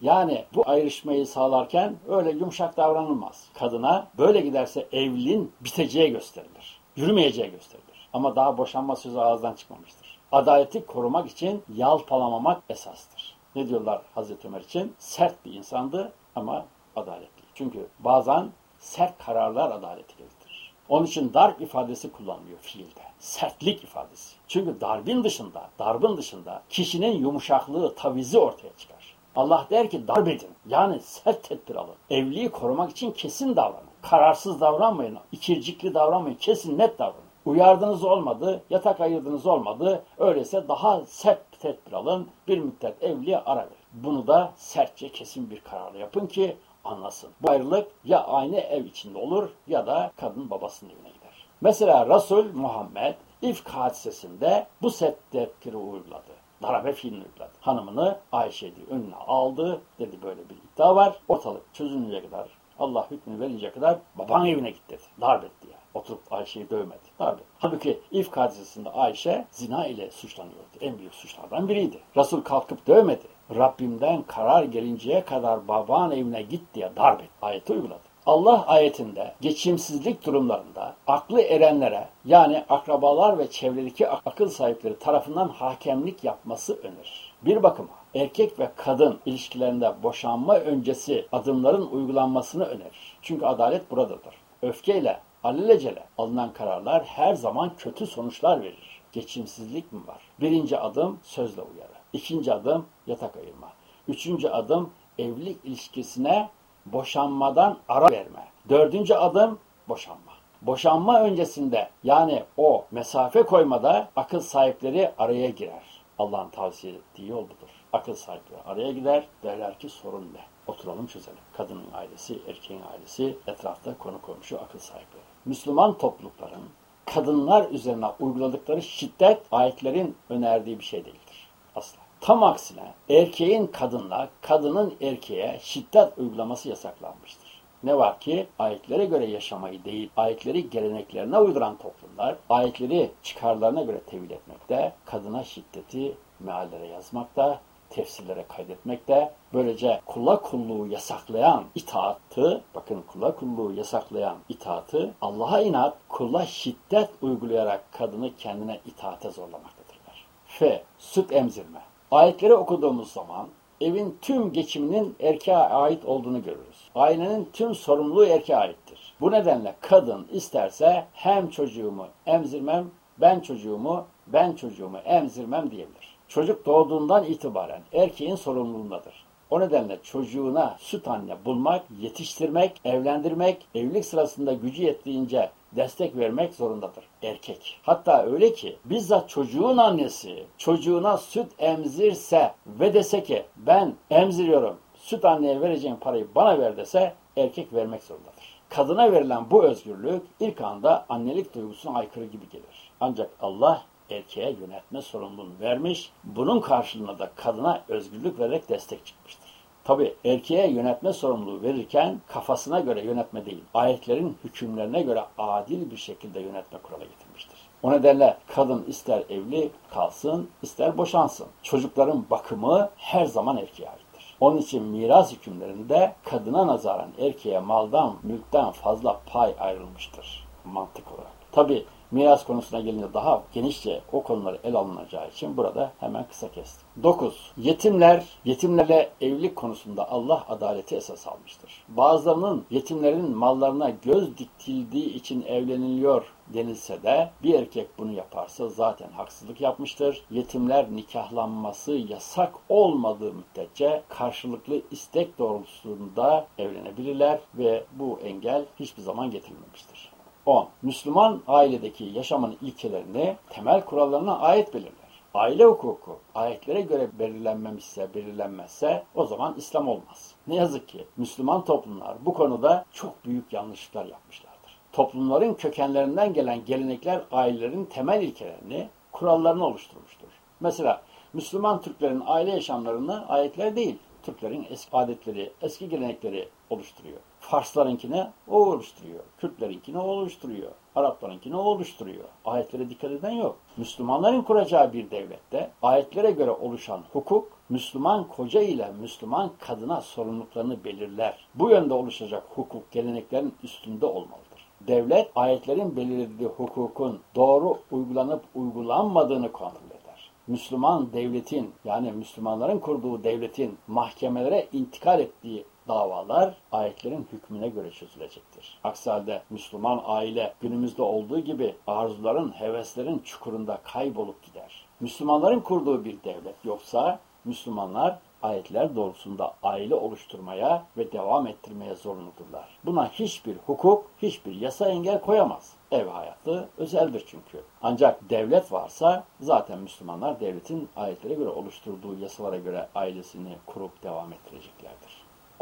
Yani bu ayrışmayı sağlarken öyle yumuşak davranılmaz. Kadına böyle giderse evliliğin biteceği gösterilir. Yürümeyeceği gösterilir. Ama daha boşanma sözü ağızdan çıkmamıştır. Adaleti korumak için yalpalamamak esastır. Ne diyorlar Hazreti Ömer için? Sert bir insandı ama adaletli. Çünkü bazen sert kararlar adaleti gerektirir. Onun için darp ifadesi kullanılıyor fiilde. Sertlik ifadesi. Çünkü darbin dışında, darbın dışında kişinin yumuşaklığı, tavizi ortaya çıkar. Allah der ki darp edin. Yani sert tedbir alın. Evliliği korumak için kesin davranın. Kararsız davranmayın. ikircikli davranmayın. Kesin net davranın. Uyardınız olmadı, yatak ayırdınız olmadı. Öyleyse daha sert bir tedbir alın. Bir müddet evliliğe ara verin. Bunu da sertçe kesin bir kararla yapın ki anlasın. Bu ayrılık ya aynı ev içinde olur ya da kadın babasının evine gider. Mesela Resul Muhammed İfk hadisesinde bu set tedbiri uyguladı. Darabe fiilini uyguladı. Hanımını Ayşe'yi önüne aldı. Dedi böyle bir iddia var. Ortalık çözülünceye kadar Allah hükmünü verince kadar baban evine git dedi. Darp etti yani. Oturup Ayşe'yi dövmedi. Etti. Halbuki İfk hadisesinde Ayşe zina ile suçlanıyordu. En büyük suçlardan biriydi. Resul kalkıp dövmedi. Rabbimden karar gelinceye kadar baban evine git diye darp etti. Ayeti uyguladı. Allah ayetinde geçimsizlik durumlarında aklı erenlere yani akrabalar ve çevredeki akıl sahipleri tarafından hakemlik yapması önerir. Bir bakıma erkek ve kadın ilişkilerinde boşanma öncesi adımların uygulanmasını önerir. Çünkü adalet buradadır. Öfkeyle, alelacele alınan kararlar her zaman kötü sonuçlar verir. Geçimsizlik mi var? Birinci adım sözle uyarı. İkinci adım yatak ayırma. Üçüncü adım evlilik ilişkisine boşanmadan ara verme. Dördüncü adım boşanma. Boşanma öncesinde yani o mesafe koymada akıl sahipleri araya girer. Allah'ın tavsiye ettiği yol budur. Akıl sahipleri araya gider, derler ki sorun ne? Oturalım çözelim. Kadının ailesi, erkeğin ailesi, etrafta konu komşu akıl sahipleri. Müslüman toplulukların kadınlar üzerine uyguladıkları şiddet ayetlerin önerdiği bir şey değildir. Asla. Tam aksine erkeğin kadınla, kadının erkeğe şiddet uygulaması yasaklanmıştır. Ne var ki ayetlere göre yaşamayı değil, ayetleri geleneklerine uyduran toplumlar, ayetleri çıkarlarına göre tevil etmekte, kadına şiddeti meallere yazmakta, tefsirlere kaydetmekte, böylece kula kulluğu yasaklayan itaatı, bakın kula kulluğu yasaklayan itaatı, Allah'a inat, kula şiddet uygulayarak kadını kendine itaate zorlamaktadırlar. F. Süt emzirme. Ayetleri okuduğumuz zaman evin tüm geçiminin erkeğe ait olduğunu görürüz. Ailenin tüm sorumluluğu erkeğe aittir. Bu nedenle kadın isterse hem çocuğumu emzirmem, ben çocuğumu, ben çocuğumu emzirmem diyebilir. Çocuk doğduğundan itibaren erkeğin sorumluluğundadır. O nedenle çocuğuna süt anne bulmak, yetiştirmek, evlendirmek, evlilik sırasında gücü yettiğince destek vermek zorundadır erkek. Hatta öyle ki bizzat çocuğun annesi çocuğuna süt emzirse ve dese ki ben emziriyorum süt anneye vereceğim parayı bana ver dese erkek vermek zorundadır. Kadına verilen bu özgürlük ilk anda annelik duygusuna aykırı gibi gelir. Ancak Allah erkeğe yönetme sorumluluğunu vermiş, bunun karşılığında da kadına özgürlük vererek destek çıkmıştır. Tabi erkeğe yönetme sorumluluğu verirken kafasına göre yönetme değil, ayetlerin hükümlerine göre adil bir şekilde yönetme kuralı getirmiştir. O nedenle kadın ister evli kalsın, ister boşansın. Çocukların bakımı her zaman erkeğe aittir. Onun için miras hükümlerinde kadına nazaran erkeğe maldan, mülkten fazla pay ayrılmıştır mantık olarak. Tabi miras konusuna gelince daha genişçe o konuları el alınacağı için burada hemen kısa kestim. 9. Yetimler, yetimlerle evlilik konusunda Allah adaleti esas almıştır. Bazılarının yetimlerin mallarına göz diktildiği için evleniliyor denilse de bir erkek bunu yaparsa zaten haksızlık yapmıştır. Yetimler nikahlanması yasak olmadığı müddetçe karşılıklı istek doğrultusunda evlenebilirler ve bu engel hiçbir zaman getirilmemiştir. 10. Müslüman ailedeki yaşamın ilkelerini temel kurallarına ait belirler. Aile hukuku ayetlere göre belirlenmemişse, belirlenmezse o zaman İslam olmaz. Ne yazık ki Müslüman toplumlar bu konuda çok büyük yanlışlıklar yapmışlardır. Toplumların kökenlerinden gelen gelenekler ailelerin temel ilkelerini, kurallarını oluşturmuştur. Mesela Müslüman Türklerin aile yaşamlarını ayetler değil, Türklerin eski adetleri, eski gelenekleri oluşturuyor. Farslarınkine o oluşturuyor. Kürtlerinkine o oluşturuyor. Araplarınkine o oluşturuyor. Ayetlere dikkat eden yok. Müslümanların kuracağı bir devlette ayetlere göre oluşan hukuk, Müslüman koca ile Müslüman kadına sorumluluklarını belirler. Bu yönde oluşacak hukuk geleneklerin üstünde olmalıdır. Devlet ayetlerin belirlediği hukukun doğru uygulanıp uygulanmadığını kontrol eder. Müslüman devletin yani Müslümanların kurduğu devletin mahkemelere intikal ettiği davalar ayetlerin hükmüne göre çözülecektir. Aksi halde Müslüman aile günümüzde olduğu gibi arzuların, heveslerin çukurunda kaybolup gider. Müslümanların kurduğu bir devlet yoksa Müslümanlar ayetler doğrusunda aile oluşturmaya ve devam ettirmeye zorunludurlar. Buna hiçbir hukuk, hiçbir yasa engel koyamaz. Ev hayatı özeldir çünkü. Ancak devlet varsa zaten Müslümanlar devletin ayetlere göre oluşturduğu yasalara göre ailesini kurup devam ettireceklerdir.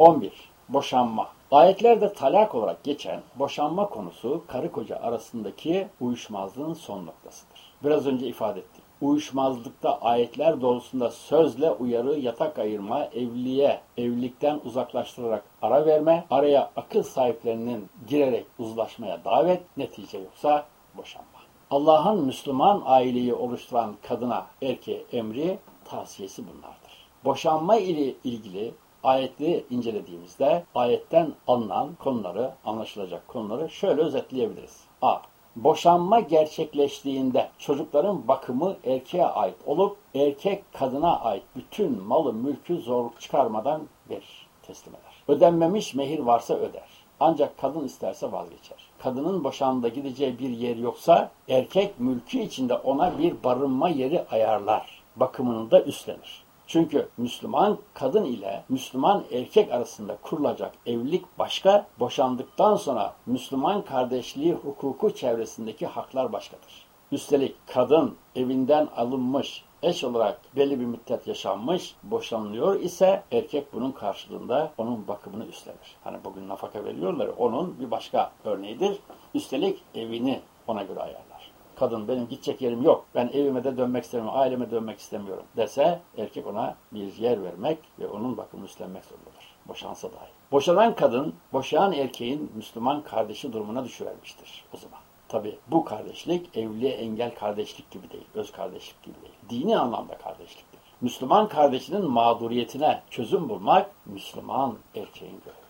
11. Boşanma. Ayetlerde talak olarak geçen boşanma konusu karı koca arasındaki uyuşmazlığın son noktasıdır. Biraz önce ifade ettik. Uyuşmazlıkta ayetler doğrusunda sözle uyarı, yatak ayırma, evliliğe, evlilikten uzaklaştırarak ara verme, araya akıl sahiplerinin girerek uzlaşmaya davet, netice yoksa boşanma. Allah'ın Müslüman aileyi oluşturan kadına, erkeğe emri, tavsiyesi bunlardır. Boşanma ile ilgili ayetleri incelediğimizde ayetten alınan konuları, anlaşılacak konuları şöyle özetleyebiliriz. A. Boşanma gerçekleştiğinde çocukların bakımı erkeğe ait olup erkek kadına ait bütün malı mülkü zorluk çıkarmadan verir, teslim eder. Ödenmemiş mehir varsa öder. Ancak kadın isterse vazgeçer. Kadının boşanında gideceği bir yer yoksa erkek mülkü içinde ona bir barınma yeri ayarlar. Bakımını da üstlenir. Çünkü Müslüman kadın ile Müslüman erkek arasında kurulacak evlilik başka, boşandıktan sonra Müslüman kardeşliği hukuku çevresindeki haklar başkadır. Üstelik kadın evinden alınmış, eş olarak belli bir müddet yaşanmış, boşanılıyor ise erkek bunun karşılığında onun bakımını üstlenir. Hani bugün nafaka veriyorlar, onun bir başka örneğidir. Üstelik evini ona göre ayarlar kadın benim gidecek yerim yok, ben evime de dönmek istemiyorum, aileme dönmek istemiyorum dese erkek ona bir yer vermek ve onun bakımını üstlenmek zorundadır. Boşansa dahi. Boşanan kadın, boşayan erkeğin Müslüman kardeşi durumuna düşüvermiştir o zaman. Tabi bu kardeşlik evliliğe engel kardeşlik gibi değil, öz kardeşlik gibi değil. Dini anlamda kardeşliktir. Müslüman kardeşinin mağduriyetine çözüm bulmak Müslüman erkeğin görevi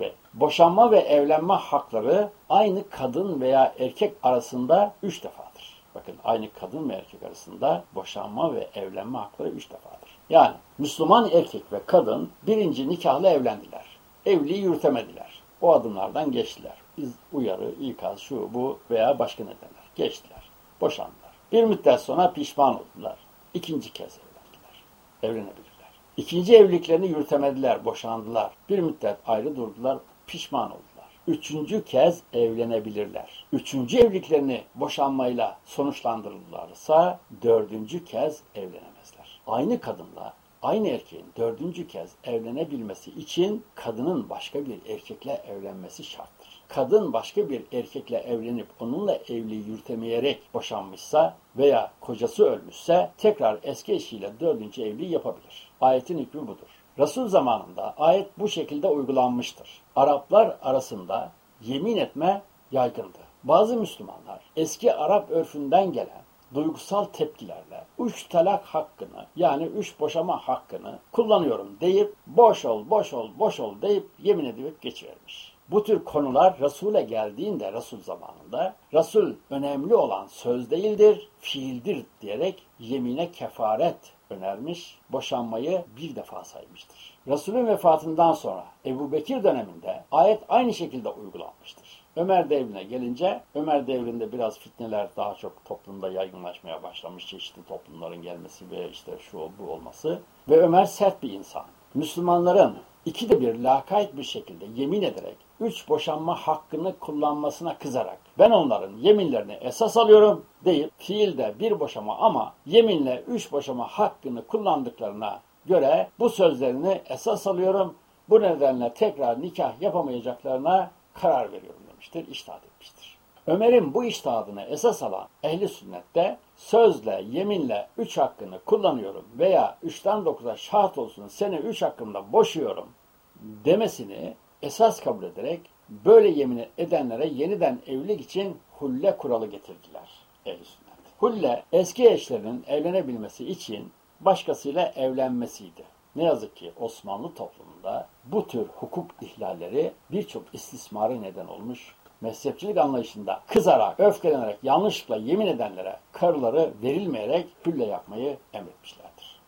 ve boşanma ve evlenme hakları aynı kadın veya erkek arasında üç defadır. Bakın aynı kadın ve erkek arasında boşanma ve evlenme hakları üç defadır. Yani Müslüman erkek ve kadın birinci nikahla evlendiler. Evliliği yürütemediler. O adımlardan geçtiler. Biz uyarı, ikaz, şu, bu veya başka nedenler. Geçtiler. Boşandılar. Bir müddet sonra pişman oldular. İkinci kez evlendiler. Evlenebilir. İkinci evliliklerini yürütemediler, boşandılar. Bir müddet ayrı durdular, pişman oldular. Üçüncü kez evlenebilirler. Üçüncü evliliklerini boşanmayla sonuçlandırırlarsa dördüncü kez evlenemezler. Aynı kadınla aynı erkeğin dördüncü kez evlenebilmesi için kadının başka bir erkekle evlenmesi şarttır. Kadın başka bir erkekle evlenip onunla evliliği yürütemeyerek boşanmışsa veya kocası ölmüşse tekrar eski eşiyle dördüncü evliliği yapabilir. Ayetin hükmü budur. Resul zamanında ayet bu şekilde uygulanmıştır. Araplar arasında yemin etme yaygındı. Bazı Müslümanlar eski Arap örfünden gelen duygusal tepkilerle üç talak hakkını yani üç boşama hakkını kullanıyorum deyip boş ol, boş ol, boş ol deyip yemin edip geçivermiş. Bu tür konular Resul'e geldiğinde Resul zamanında Resul önemli olan söz değildir, fiildir diyerek yemine kefaret önermiş, boşanmayı bir defa saymıştır. Resul'ün vefatından sonra Ebu Bekir döneminde ayet aynı şekilde uygulanmıştır. Ömer devrine gelince Ömer devrinde biraz fitneler daha çok toplumda yaygınlaşmaya başlamış. Çeşitli toplumların gelmesi ve işte şu bu olması. Ve Ömer sert bir insan. Müslümanların ikide bir lakayt bir şekilde yemin ederek üç boşanma hakkını kullanmasına kızarak ben onların yeminlerini esas alıyorum deyip fiilde bir boşama ama yeminle üç boşama hakkını kullandıklarına göre bu sözlerini esas alıyorum. Bu nedenle tekrar nikah yapamayacaklarına karar veriyorum demiştir, iştahat. Ömer'in bu iştihadını esas alan ehli sünnette sözle, yeminle üç hakkını kullanıyorum veya üçten dokuza şahat olsun seni üç hakkımda boşuyorum demesini esas kabul ederek böyle yemin edenlere yeniden evlilik için hulle kuralı getirdiler ehli sünnet. Hulle eski eşlerinin evlenebilmesi için başkasıyla evlenmesiydi. Ne yazık ki Osmanlı toplumunda bu tür hukuk ihlalleri birçok istismarı neden olmuş. Mezhepçilik anlayışında kızarak, öfkelenerek, yanlışlıkla yemin edenlere karıları verilmeyerek hülle yapmayı emretmişlerdir.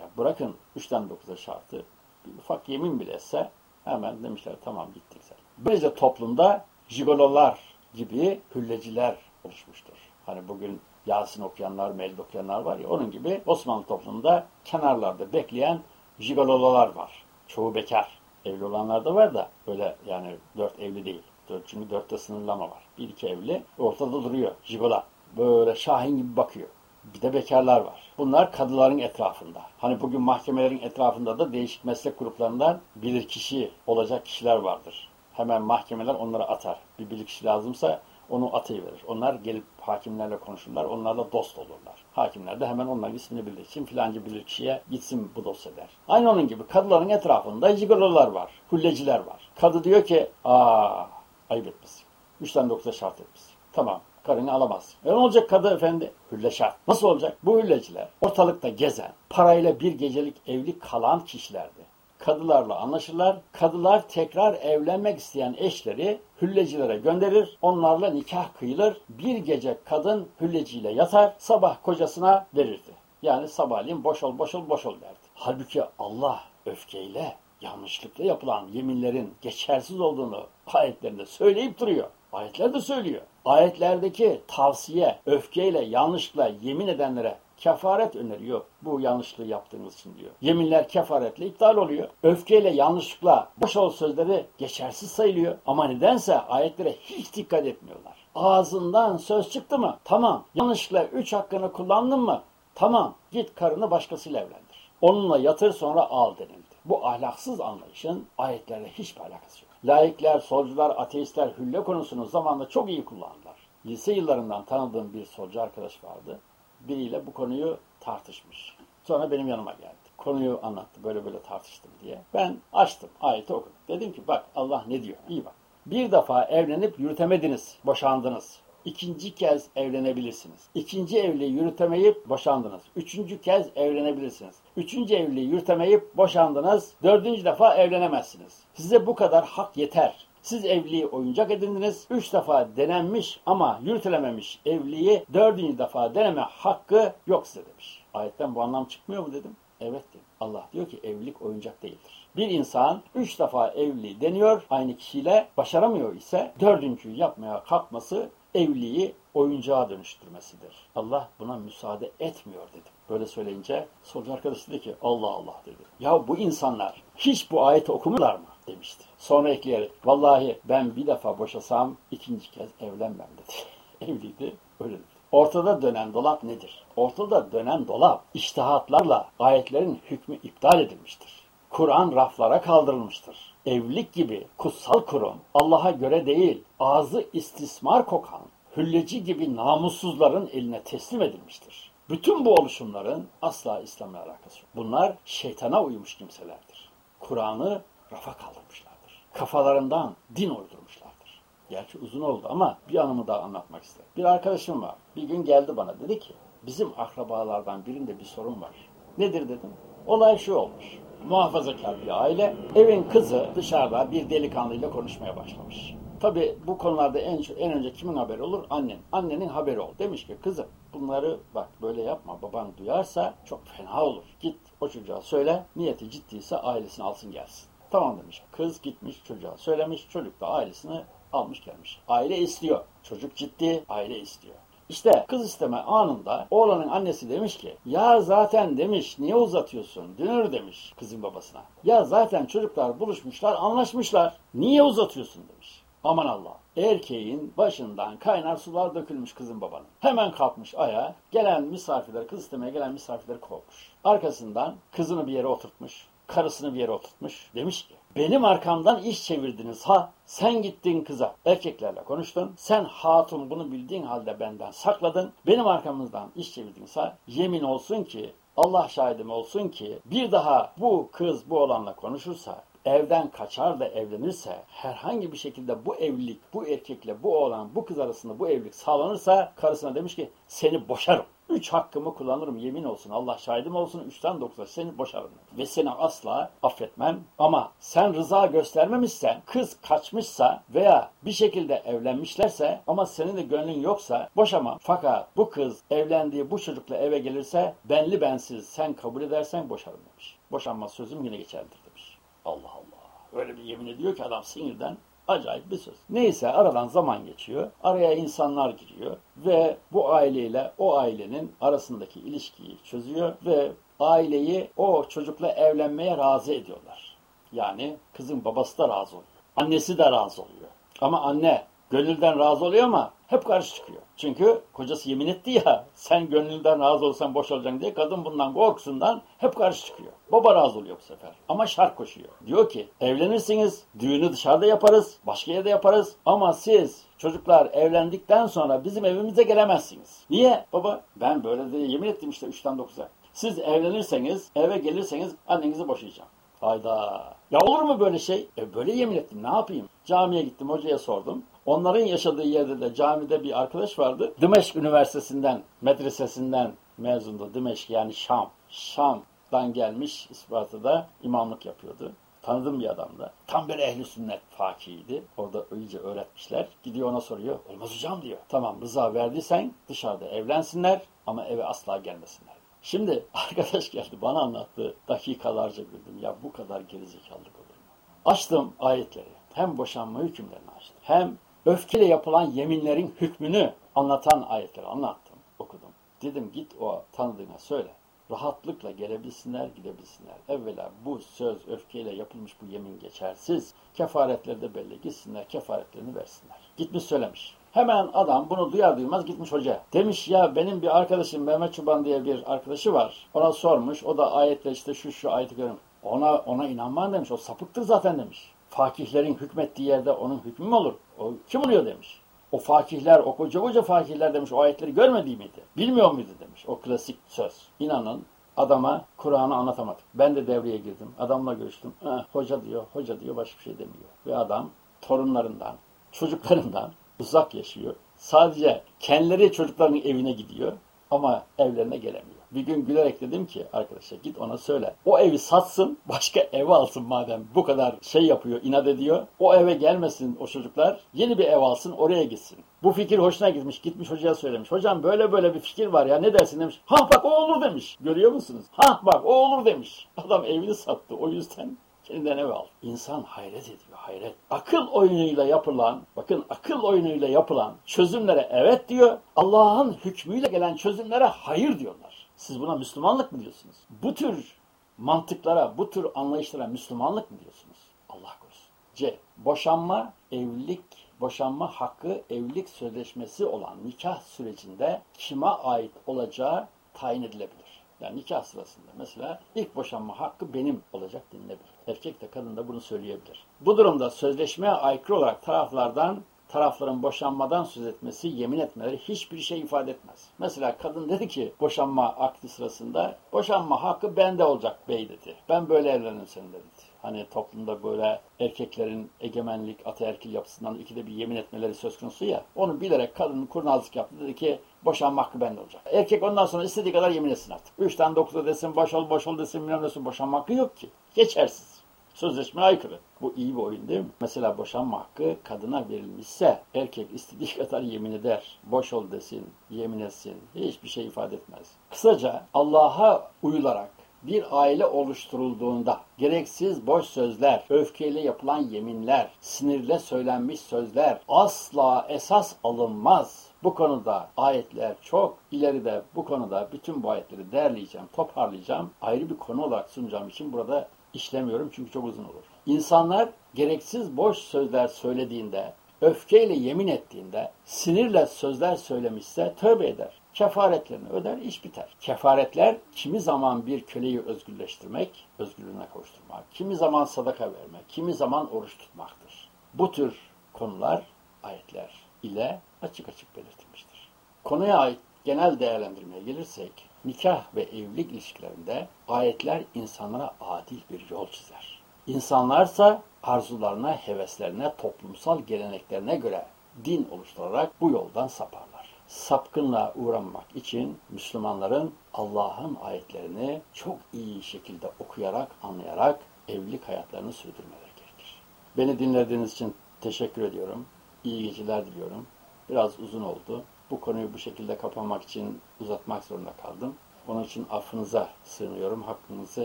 Ya bırakın 3'ten 9'a şartı bir ufak yemin bile etse hemen demişler tamam gittik sen. Böylece toplumda jigololar gibi hülleciler oluşmuştur. Hani bugün Yasin okuyanlar, Mevlid okuyanlar var ya onun gibi Osmanlı toplumunda kenarlarda bekleyen jigolololar var. Çoğu bekar. Evli olanlar da var da böyle yani dört evli değil. Dört, çünkü dörtte sınırlama var. Bir iki evli ortada duruyor jigola. Böyle şahin gibi bakıyor. Bir de bekarlar var. Bunlar kadıların etrafında. Hani bugün mahkemelerin etrafında da değişik meslek gruplarından bilir kişi olacak kişiler vardır. Hemen mahkemeler onları atar. Bir bilir kişi lazımsa onu atıverir. Onlar gelip hakimlerle konuşurlar. Onlarla dost olurlar. Hakimler de hemen onların ismini bildiği için filancı bilir kişiye gitsin bu dosya der. Aynı onun gibi kadıların etrafında jigololar var. Hulleciler var. Kadı diyor ki aa ayıp etmesin. Üçten dokuza şart etmesin. Tamam karını alamaz. E ne olacak kadı efendi? Hülle şart. Nasıl olacak? Bu hülleciler ortalıkta gezen, parayla bir gecelik evli kalan kişilerdi kadılarla anlaşırlar. Kadılar tekrar evlenmek isteyen eşleri hüllecilere gönderir. Onlarla nikah kıyılır. Bir gece kadın hülleciyle yatar. Sabah kocasına verirdi. Yani sabahleyin boş ol boş ol boş derdi. Halbuki Allah öfkeyle yanlışlıkla yapılan yeminlerin geçersiz olduğunu ayetlerinde söyleyip duruyor. Ayetler de söylüyor. Ayetlerdeki tavsiye öfkeyle yanlışlıkla yemin edenlere kefaret öneriyor bu yanlışlığı yaptığınız için diyor. Yeminler kefaretle iptal oluyor. Öfkeyle yanlışlıkla boş ol sözleri geçersiz sayılıyor. Ama nedense ayetlere hiç dikkat etmiyorlar. Ağzından söz çıktı mı? Tamam. Yanlışlıkla üç hakkını kullandın mı? Tamam. Git karını başkasıyla evlendir. Onunla yatır sonra al denildi. Bu ahlaksız anlayışın ayetlerle hiçbir alakası yok. Laikler, solcular, ateistler hülle konusunu zamanla çok iyi kullandılar. Lise yıllarından tanıdığım bir solcu arkadaş vardı biriyle bu konuyu tartışmış. Sonra benim yanıma geldi. Konuyu anlattı. Böyle böyle tartıştım diye. Ben açtım. Ayeti okudum. Dedim ki bak Allah ne diyor? İyi bak. Bir defa evlenip yürütemediniz. Boşandınız. İkinci kez evlenebilirsiniz. İkinci evliliği yürütemeyip boşandınız. Üçüncü kez evlenebilirsiniz. Üçüncü evliliği yürütemeyip boşandınız. Dördüncü defa evlenemezsiniz. Size bu kadar hak yeter. Siz evliliği oyuncak edindiniz. Üç defa denenmiş ama yürütülememiş evliliği dördüncü defa deneme hakkı yok size demiş. Ayetten bu anlam çıkmıyor mu dedim. Evet dedim. Allah diyor ki evlilik oyuncak değildir. Bir insan üç defa evliliği deniyor aynı kişiyle başaramıyor ise dördüncüyü yapmaya kalkması evliliği oyuncağa dönüştürmesidir. Allah buna müsaade etmiyor dedim. Böyle söyleyince solcu arkadaş dedi ki Allah Allah dedi. Ya bu insanlar hiç bu ayeti okumuyorlar mı? demişti. Sonra ekleyerek vallahi ben bir defa boşasam ikinci kez evlenmem dedi. Evliydi öyle dedi. Ortada dönen dolap nedir? Ortada dönen dolap iştihatlarla ayetlerin hükmü iptal edilmiştir. Kur'an raflara kaldırılmıştır. Evlilik gibi kutsal kurum Allah'a göre değil, ağzı istismar kokan, hülleci gibi namussuzların eline teslim edilmiştir. Bütün bu oluşumların asla İslam'la alakası yok. Bunlar şeytana uymuş kimselerdir. Kur'an'ı rafa kaldırmışlardır. Kafalarından din uydurmuşlardır. Gerçi uzun oldu ama bir anımı daha anlatmak isterim. Bir arkadaşım var. Bir gün geldi bana dedi ki bizim akrabalardan birinde bir sorun var. Nedir dedim. Olay şu olmuş. Muhafazakar bir aile evin kızı dışarıda bir delikanlıyla konuşmaya başlamış. Tabi bu konularda en, en önce kimin haberi olur? Annen. Annenin haberi oldu. Demiş ki kızım bunları bak böyle yapma baban duyarsa çok fena olur. Git o çocuğa söyle niyeti ciddiyse ailesini alsın gelsin. Tamam demiş. Kız gitmiş çocuğa söylemiş. Çocuk da ailesini almış gelmiş. Aile istiyor. Çocuk ciddi, aile istiyor. İşte kız isteme anında oğlanın annesi demiş ki ya zaten demiş niye uzatıyorsun? Dünür demiş kızın babasına. Ya zaten çocuklar buluşmuşlar anlaşmışlar. Niye uzatıyorsun demiş. Aman Allah. Erkeğin başından kaynar sular dökülmüş kızın babanın. Hemen kalkmış ayağa. Gelen misafirler, kız istemeye gelen misafirleri kovmuş. Arkasından kızını bir yere oturtmuş. Karısını bir yere oturtmuş. Demiş ki benim arkamdan iş çevirdiniz ha. Sen gittin kıza erkeklerle konuştun. Sen hatun bunu bildiğin halde benden sakladın. Benim arkamızdan iş çevirdiniz ha. Yemin olsun ki Allah şahidim olsun ki bir daha bu kız bu olanla konuşursa evden kaçar da evlenirse herhangi bir şekilde bu evlilik bu erkekle bu oğlan bu kız arasında bu evlilik sağlanırsa karısına demiş ki seni boşarım. Üç hakkımı kullanırım yemin olsun Allah şahidim olsun üçten dokuz seni boşarım ve seni asla affetmem ama sen rıza göstermemişsen kız kaçmışsa veya bir şekilde evlenmişlerse ama senin de gönlün yoksa boşamam fakat bu kız evlendiği bu çocukla eve gelirse benli bensiz sen kabul edersen boşarım demiş. Boşanma sözüm yine geçerlidir demiş. Allah Allah. Öyle bir yemin ediyor ki adam sinirden Acayip bir söz. Neyse aradan zaman geçiyor. Araya insanlar giriyor ve bu aileyle o ailenin arasındaki ilişkiyi çözüyor ve aileyi o çocukla evlenmeye razı ediyorlar. Yani kızın babası da razı oluyor. Annesi de razı oluyor. Ama anne gönülden razı oluyor ama hep karşı çıkıyor. Çünkü kocası yemin etti ya sen gönlünden razı olsan boş olacaksın diye kadın bundan korkusundan hep karşı çıkıyor. Baba razı oluyor bu sefer ama şart koşuyor. Diyor ki evlenirsiniz düğünü dışarıda yaparız başka yerde yaparız ama siz çocuklar evlendikten sonra bizim evimize gelemezsiniz. Niye? Baba ben böyle de yemin ettim işte 3'ten 9'a. Siz evlenirseniz eve gelirseniz annenizi boşayacağım. Hayda. Ya olur mu böyle şey? E böyle yemin ettim ne yapayım? Camiye gittim hocaya sordum. Onların yaşadığı yerde de camide bir arkadaş vardı. Dimeşk Üniversitesi'nden, medresesinden mezundu. Dimeşk yani Şam. Şam'dan gelmiş Isparta'da imamlık yapıyordu. Tanıdığım bir adamdı. Tam bir ehli sünnet fakiydi. Orada iyice öğretmişler. Gidiyor ona soruyor. Olmaz hocam diyor. Tamam rıza verdiysen dışarıda evlensinler ama eve asla gelmesinler. Şimdi arkadaş geldi bana anlattı. Dakikalarca güldüm. Ya bu kadar gerizekalılık olur mu? Açtım ayetleri. Hem boşanma hükümlerini açtım. Hem öfkeyle yapılan yeminlerin hükmünü anlatan ayetleri anlattım, okudum. Dedim git o tanıdığına söyle. Rahatlıkla gelebilsinler, gidebilsinler. Evvela bu söz öfkeyle yapılmış bu yemin geçersiz. Kefaretleri de belli. Gitsinler, kefaretlerini versinler. Gitmiş söylemiş. Hemen adam bunu duyar duymaz gitmiş hoca. Demiş ya benim bir arkadaşım Mehmet Çoban diye bir arkadaşı var. Ona sormuş. O da ayetle işte şu şu ayeti görmüş. Ona ona inanman demiş. O sapıktır zaten demiş fakihlerin hükmettiği yerde onun hükmü mü olur? O kim oluyor demiş. O fakihler, o koca koca fakihler demiş o ayetleri görmediği miydi? Bilmiyor muydu demiş. O klasik söz. İnanın adama Kur'an'ı anlatamadık. Ben de devreye girdim. Adamla görüştüm. Eh, hoca diyor, hoca diyor başka bir şey demiyor. Ve adam torunlarından, çocuklarından uzak yaşıyor. Sadece kendileri çocuklarının evine gidiyor ama evlerine gelemiyor. Bir gün gülerek dedim ki arkadaşa git ona söyle. O evi satsın başka ev alsın madem bu kadar şey yapıyor inat ediyor. O eve gelmesin o çocuklar yeni bir ev alsın oraya gitsin. Bu fikir hoşuna gitmiş gitmiş hocaya söylemiş. Hocam böyle böyle bir fikir var ya ne dersin demiş. Ha bak o olur demiş. Görüyor musunuz? Ha bak o olur demiş. Adam evini sattı o yüzden kendinden ev al. İnsan hayret ediyor, hayret. Akıl oyunuyla yapılan, bakın akıl oyunuyla yapılan çözümlere evet diyor. Allah'ın hükmüyle gelen çözümlere hayır diyorlar. Siz buna Müslümanlık mı diyorsunuz? Bu tür mantıklara, bu tür anlayışlara Müslümanlık mı diyorsunuz? Allah korusun. C. Boşanma, evlilik, boşanma hakkı evlilik sözleşmesi olan nikah sürecinde kime ait olacağı tayin edilebilir. Yani nikah sırasında mesela ilk boşanma hakkı benim olacak denilebilir. Erkek de kadın da bunu söyleyebilir. Bu durumda sözleşmeye aykırı olarak taraflardan tarafların boşanmadan söz etmesi, yemin etmeleri hiçbir şey ifade etmez. Mesela kadın dedi ki boşanma akdi sırasında boşanma hakkı bende olacak bey dedi. Ben böyle evlenirim seninle dedi. Hani toplumda böyle erkeklerin egemenlik, ataerkil yapısından ikide bir yemin etmeleri söz konusu ya. Onu bilerek kadın kurnazlık yaptı. Dedi ki boşanma hakkı bende olacak. Erkek ondan sonra istediği kadar yemin etsin artık. Üç tane doktor desin, boş ol, boş ol desin, bilmem desin, boşanma hakkı yok ki. Geçersiz. Sözleşmeye aykırı. Bu iyi bir oyun değil mi? Mesela boşanma hakkı kadına verilmişse erkek istediği kadar yemin eder. Boş ol desin, yemin etsin. Hiçbir şey ifade etmez. Kısaca Allah'a uyularak bir aile oluşturulduğunda gereksiz boş sözler, öfkeyle yapılan yeminler, sinirle söylenmiş sözler asla esas alınmaz. Bu konuda ayetler çok. ileride bu konuda bütün bu ayetleri derleyeceğim, toparlayacağım. Ayrı bir konu olarak sunacağım için burada işlemiyorum çünkü çok uzun olur. İnsanlar gereksiz boş sözler söylediğinde, öfkeyle yemin ettiğinde, sinirle sözler söylemişse tövbe eder. Kefaretlerini öder, iş biter. Kefaretler kimi zaman bir köleyi özgürleştirmek, özgürlüğüne kavuşturmak, kimi zaman sadaka vermek, kimi zaman oruç tutmaktır. Bu tür konular ayetler ile açık açık belirtilmiştir. Konuya ait genel değerlendirmeye gelirsek, nikah ve evlilik ilişkilerinde ayetler insanlara adil bir yol çizer. İnsanlarsa arzularına, heveslerine, toplumsal geleneklerine göre din oluşturarak bu yoldan saparlar. Sapkınlığa uğramak için Müslümanların Allah'ın ayetlerini çok iyi şekilde okuyarak, anlayarak evlilik hayatlarını sürdürmeleri gerekir. Beni dinlediğiniz için teşekkür ediyorum. İyi geceler diliyorum. Biraz uzun oldu. Bu konuyu bu şekilde kapamak için uzatmak zorunda kaldım. Onun için affınıza sığınıyorum. Hakkınızı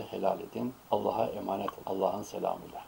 helal edin. Allah'a emanet olun. Allah'ın selamıyla.